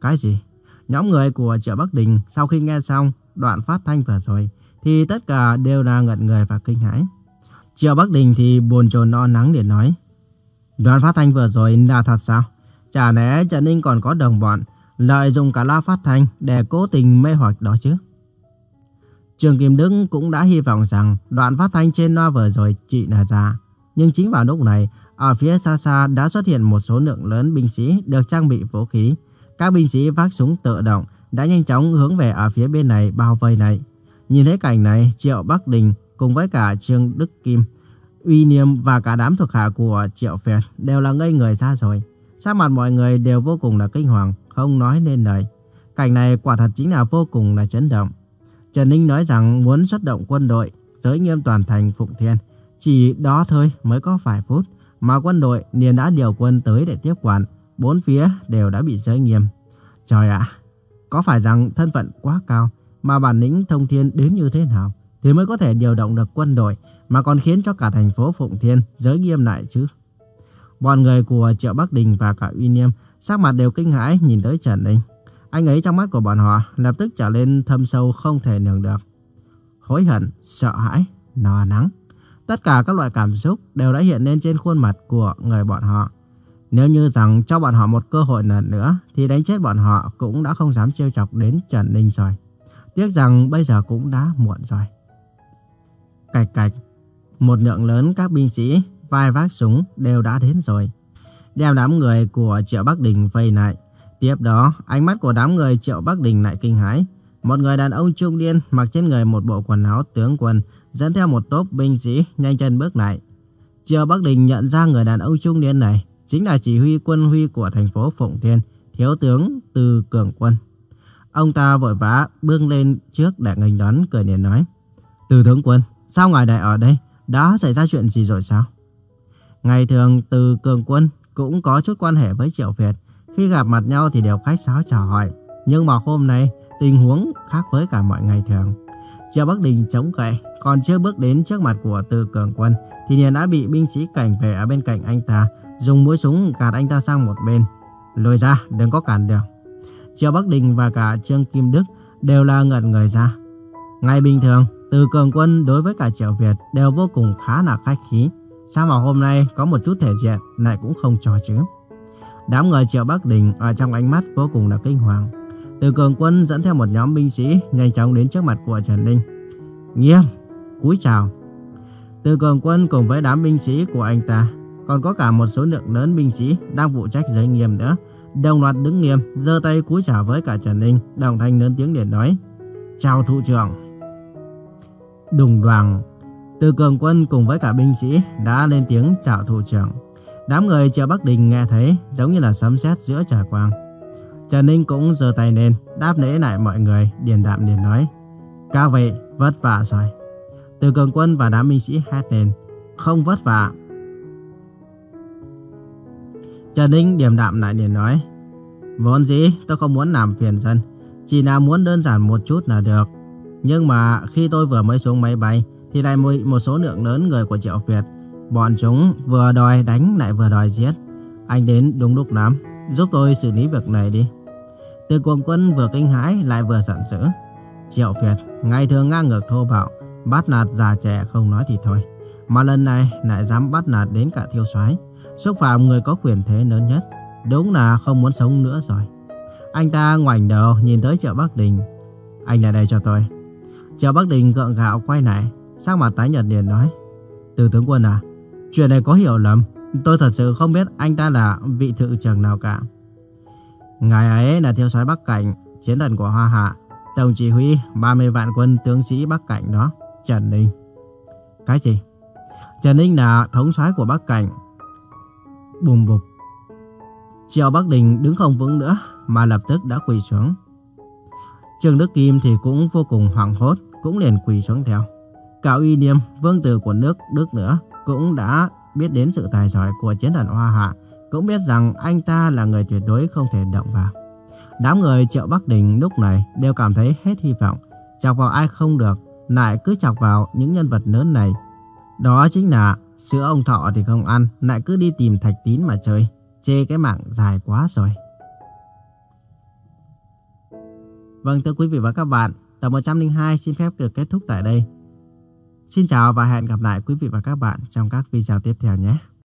Cái gì? Nhóm người của Triệu Bắc Đình sau khi nghe xong đoạn phát thanh vừa rồi thì tất cả đều là ngẩn người và kinh hãi. Triệu Bắc Đình thì buồn chồn no nắng để nói. Đoạn phát thanh vừa rồi là thật sao? Chả lẽ Trần Ninh còn có đồng bọn lợi dụng cả loa phát thanh để cố tình mê hoặc đó chứ? Trường Kim Đức cũng đã hy vọng rằng đoạn phát thanh trên loa vừa rồi chỉ là giả. Nhưng chính vào lúc này, ở phía xa xa đã xuất hiện một số lượng lớn binh sĩ được trang bị vũ khí. Các binh sĩ vác súng tự động đã nhanh chóng hướng về ở phía bên này bao vây này. Nhìn thấy cảnh này, Triệu Bắc Đình cùng với cả Trương Đức Kim, Uy Niêm và cả đám thuộc hạ của Triệu Phệt đều là ngây người ra rồi. Sắc mặt mọi người đều vô cùng là kinh hoàng, không nói nên lời. Cảnh này quả thật chính là vô cùng là chấn động. Trần Ninh nói rằng muốn xuất động quân đội, giới nghiêm toàn thành Phụng Thiên. Chỉ đó thôi mới có vài phút mà quân đội liền đã điều quân tới để tiếp quản. Bốn phía đều đã bị giới nghiêm. Trời ạ, có phải rằng thân phận quá cao mà bản lĩnh thông thiên đến như thế nào thì mới có thể điều động được quân đội mà còn khiến cho cả thành phố Phụng Thiên giới nghiêm lại chứ? Bọn người của Triệu Bắc Đình và cả Uy Niêm sắc mặt đều kinh hãi nhìn tới Trần Ninh. Anh ấy trong mắt của bọn họ lập tức trở lên thâm sâu không thể lường được. Hối hận, sợ hãi, no nắng. Tất cả các loại cảm xúc đều đã hiện lên trên khuôn mặt của người bọn họ. Nếu như rằng cho bọn họ một cơ hội lần nữa thì đánh chết bọn họ cũng đã không dám trêu chọc đến Trần Ninh rồi. Tiếc rằng bây giờ cũng đã muộn rồi. Cạch cạch, một lượng lớn các binh sĩ vai vác súng đều đã đến rồi. Đem đám người của Triệu Bắc Đình vây lại. Tiếp đó, ánh mắt của đám người Triệu Bắc Đình lại kinh hãi. Một người đàn ông trung niên mặc trên người một bộ quần áo tướng quân, dẫn theo một tốp binh sĩ nhanh chân bước lại. Triệu Bắc Đình nhận ra người đàn ông trung niên này chính là chỉ huy quân huy của thành phố Phụng Thiên, thiếu tướng Từ Cường Quân. Ông ta vội vã bước lên trước để nghênh đón cười niềm nói. Từ tướng quân, sao ngài lại ở đây? Đã xảy ra chuyện gì rồi sao? Ngày thường Từ Cường Quân cũng có chút quan hệ với Triệu Việt. Khi gặp mặt nhau thì đều khách sáo chào hỏi. Nhưng mà hôm nay tình huống khác với cả mọi ngày thường. Triệu Bắc Đình chống cậy, còn chưa bước đến trước mặt của Từ Cường Quân thì liền đã bị binh sĩ cảnh vệ ở bên cạnh anh ta dùng mũi súng gạt anh ta sang một bên. Lùi ra, đừng có cản đường. Triệu Bắc Đình và cả Trương Kim Đức đều là ngẩn người ra. Ngày bình thường, Từ Cường Quân đối với cả Triệu Việt đều vô cùng khá là khách khí. Sao mà hôm nay có một chút thể diện lại cũng không cho chứ? Đám người Triệu Bắc Đình ở trong ánh mắt vô cùng là kinh hoàng. Từ Cường Quân dẫn theo một nhóm binh sĩ nhanh chóng đến trước mặt của Trần Ninh. Nghiêm, cúi chào. Từ Cường Quân cùng với đám binh sĩ của anh ta, còn có cả một số lượng lớn binh sĩ đang phụ trách giới nghiêm nữa, đồng loạt đứng nghiêm, giơ tay cúi chào với cả Trần Ninh, đồng thanh lớn tiếng để nói: "Chào thủ trưởng." Đùng đoàn. Từ Cường Quân cùng với cả binh sĩ đã lên tiếng chào thủ trưởng. Đám người chợ Bắc Đình nghe thấy giống như là sấm sét giữa trời quang. Trần Ninh cũng giơ tay lên, đáp lễ lại mọi người, điền đạm liền nói. Các vị, vất vả rồi. Từ cường quân và đám binh sĩ hét lên. Không vất vả. Trần Ninh điềm đạm lại liền nói. Vốn dĩ tôi không muốn làm phiền dân. Chỉ là muốn đơn giản một chút là được. Nhưng mà khi tôi vừa mới xuống máy bay thì lại một, một số lượng lớn người của Triệu Việt. Bọn chúng vừa đòi đánh lại vừa đòi giết. Anh đến đúng lúc lắm. Giúp tôi xử lý việc này đi. Từ cuồng quân vừa kinh hãi lại vừa giận dữ. Triệu Việt ngày thường ngang ngược thô bạo, bắt nạt già trẻ không nói thì thôi. Mà lần này lại dám bắt nạt đến cả thiêu soái, xúc phạm người có quyền thế lớn nhất. Đúng là không muốn sống nữa rồi. Anh ta ngoảnh đầu nhìn tới Triệu Bắc Đình. Anh lại đây cho tôi. Triệu Bắc Đình gượng gạo quay lại, sắc mặt tái nhợt liền nói. Từ tướng quân à, chuyện này có hiểu lầm. Tôi thật sự không biết anh ta là vị thự trưởng nào cả. Ngài ấy là thiếu soái Bắc Cảnh, chiến thần của Hoa Hạ, tổng chỉ huy 30 vạn quân tướng sĩ Bắc Cảnh đó, Trần Ninh. Cái gì? Trần Ninh là thống soái của Bắc Cảnh. Bùm bụp. Triệu Bắc Đình đứng không vững nữa mà lập tức đã quỳ xuống. Trương Đức Kim thì cũng vô cùng hoảng hốt, cũng liền quỳ xuống theo. Cả uy niêm vương tử của nước Đức nữa cũng đã biết đến sự tài giỏi của chiến thần Hoa Hạ, cũng biết rằng anh ta là người tuyệt đối không thể động vào. Đám người triệu Bắc Đình lúc này đều cảm thấy hết hy vọng, chọc vào ai không được, lại cứ chọc vào những nhân vật lớn này. Đó chính là sữa ông thọ thì không ăn, lại cứ đi tìm thạch tín mà chơi, chê cái mạng dài quá rồi. Vâng thưa quý vị và các bạn, tập 102 xin phép được kết thúc tại đây. Xin chào và hẹn gặp lại quý vị và các bạn trong các video tiếp theo nhé.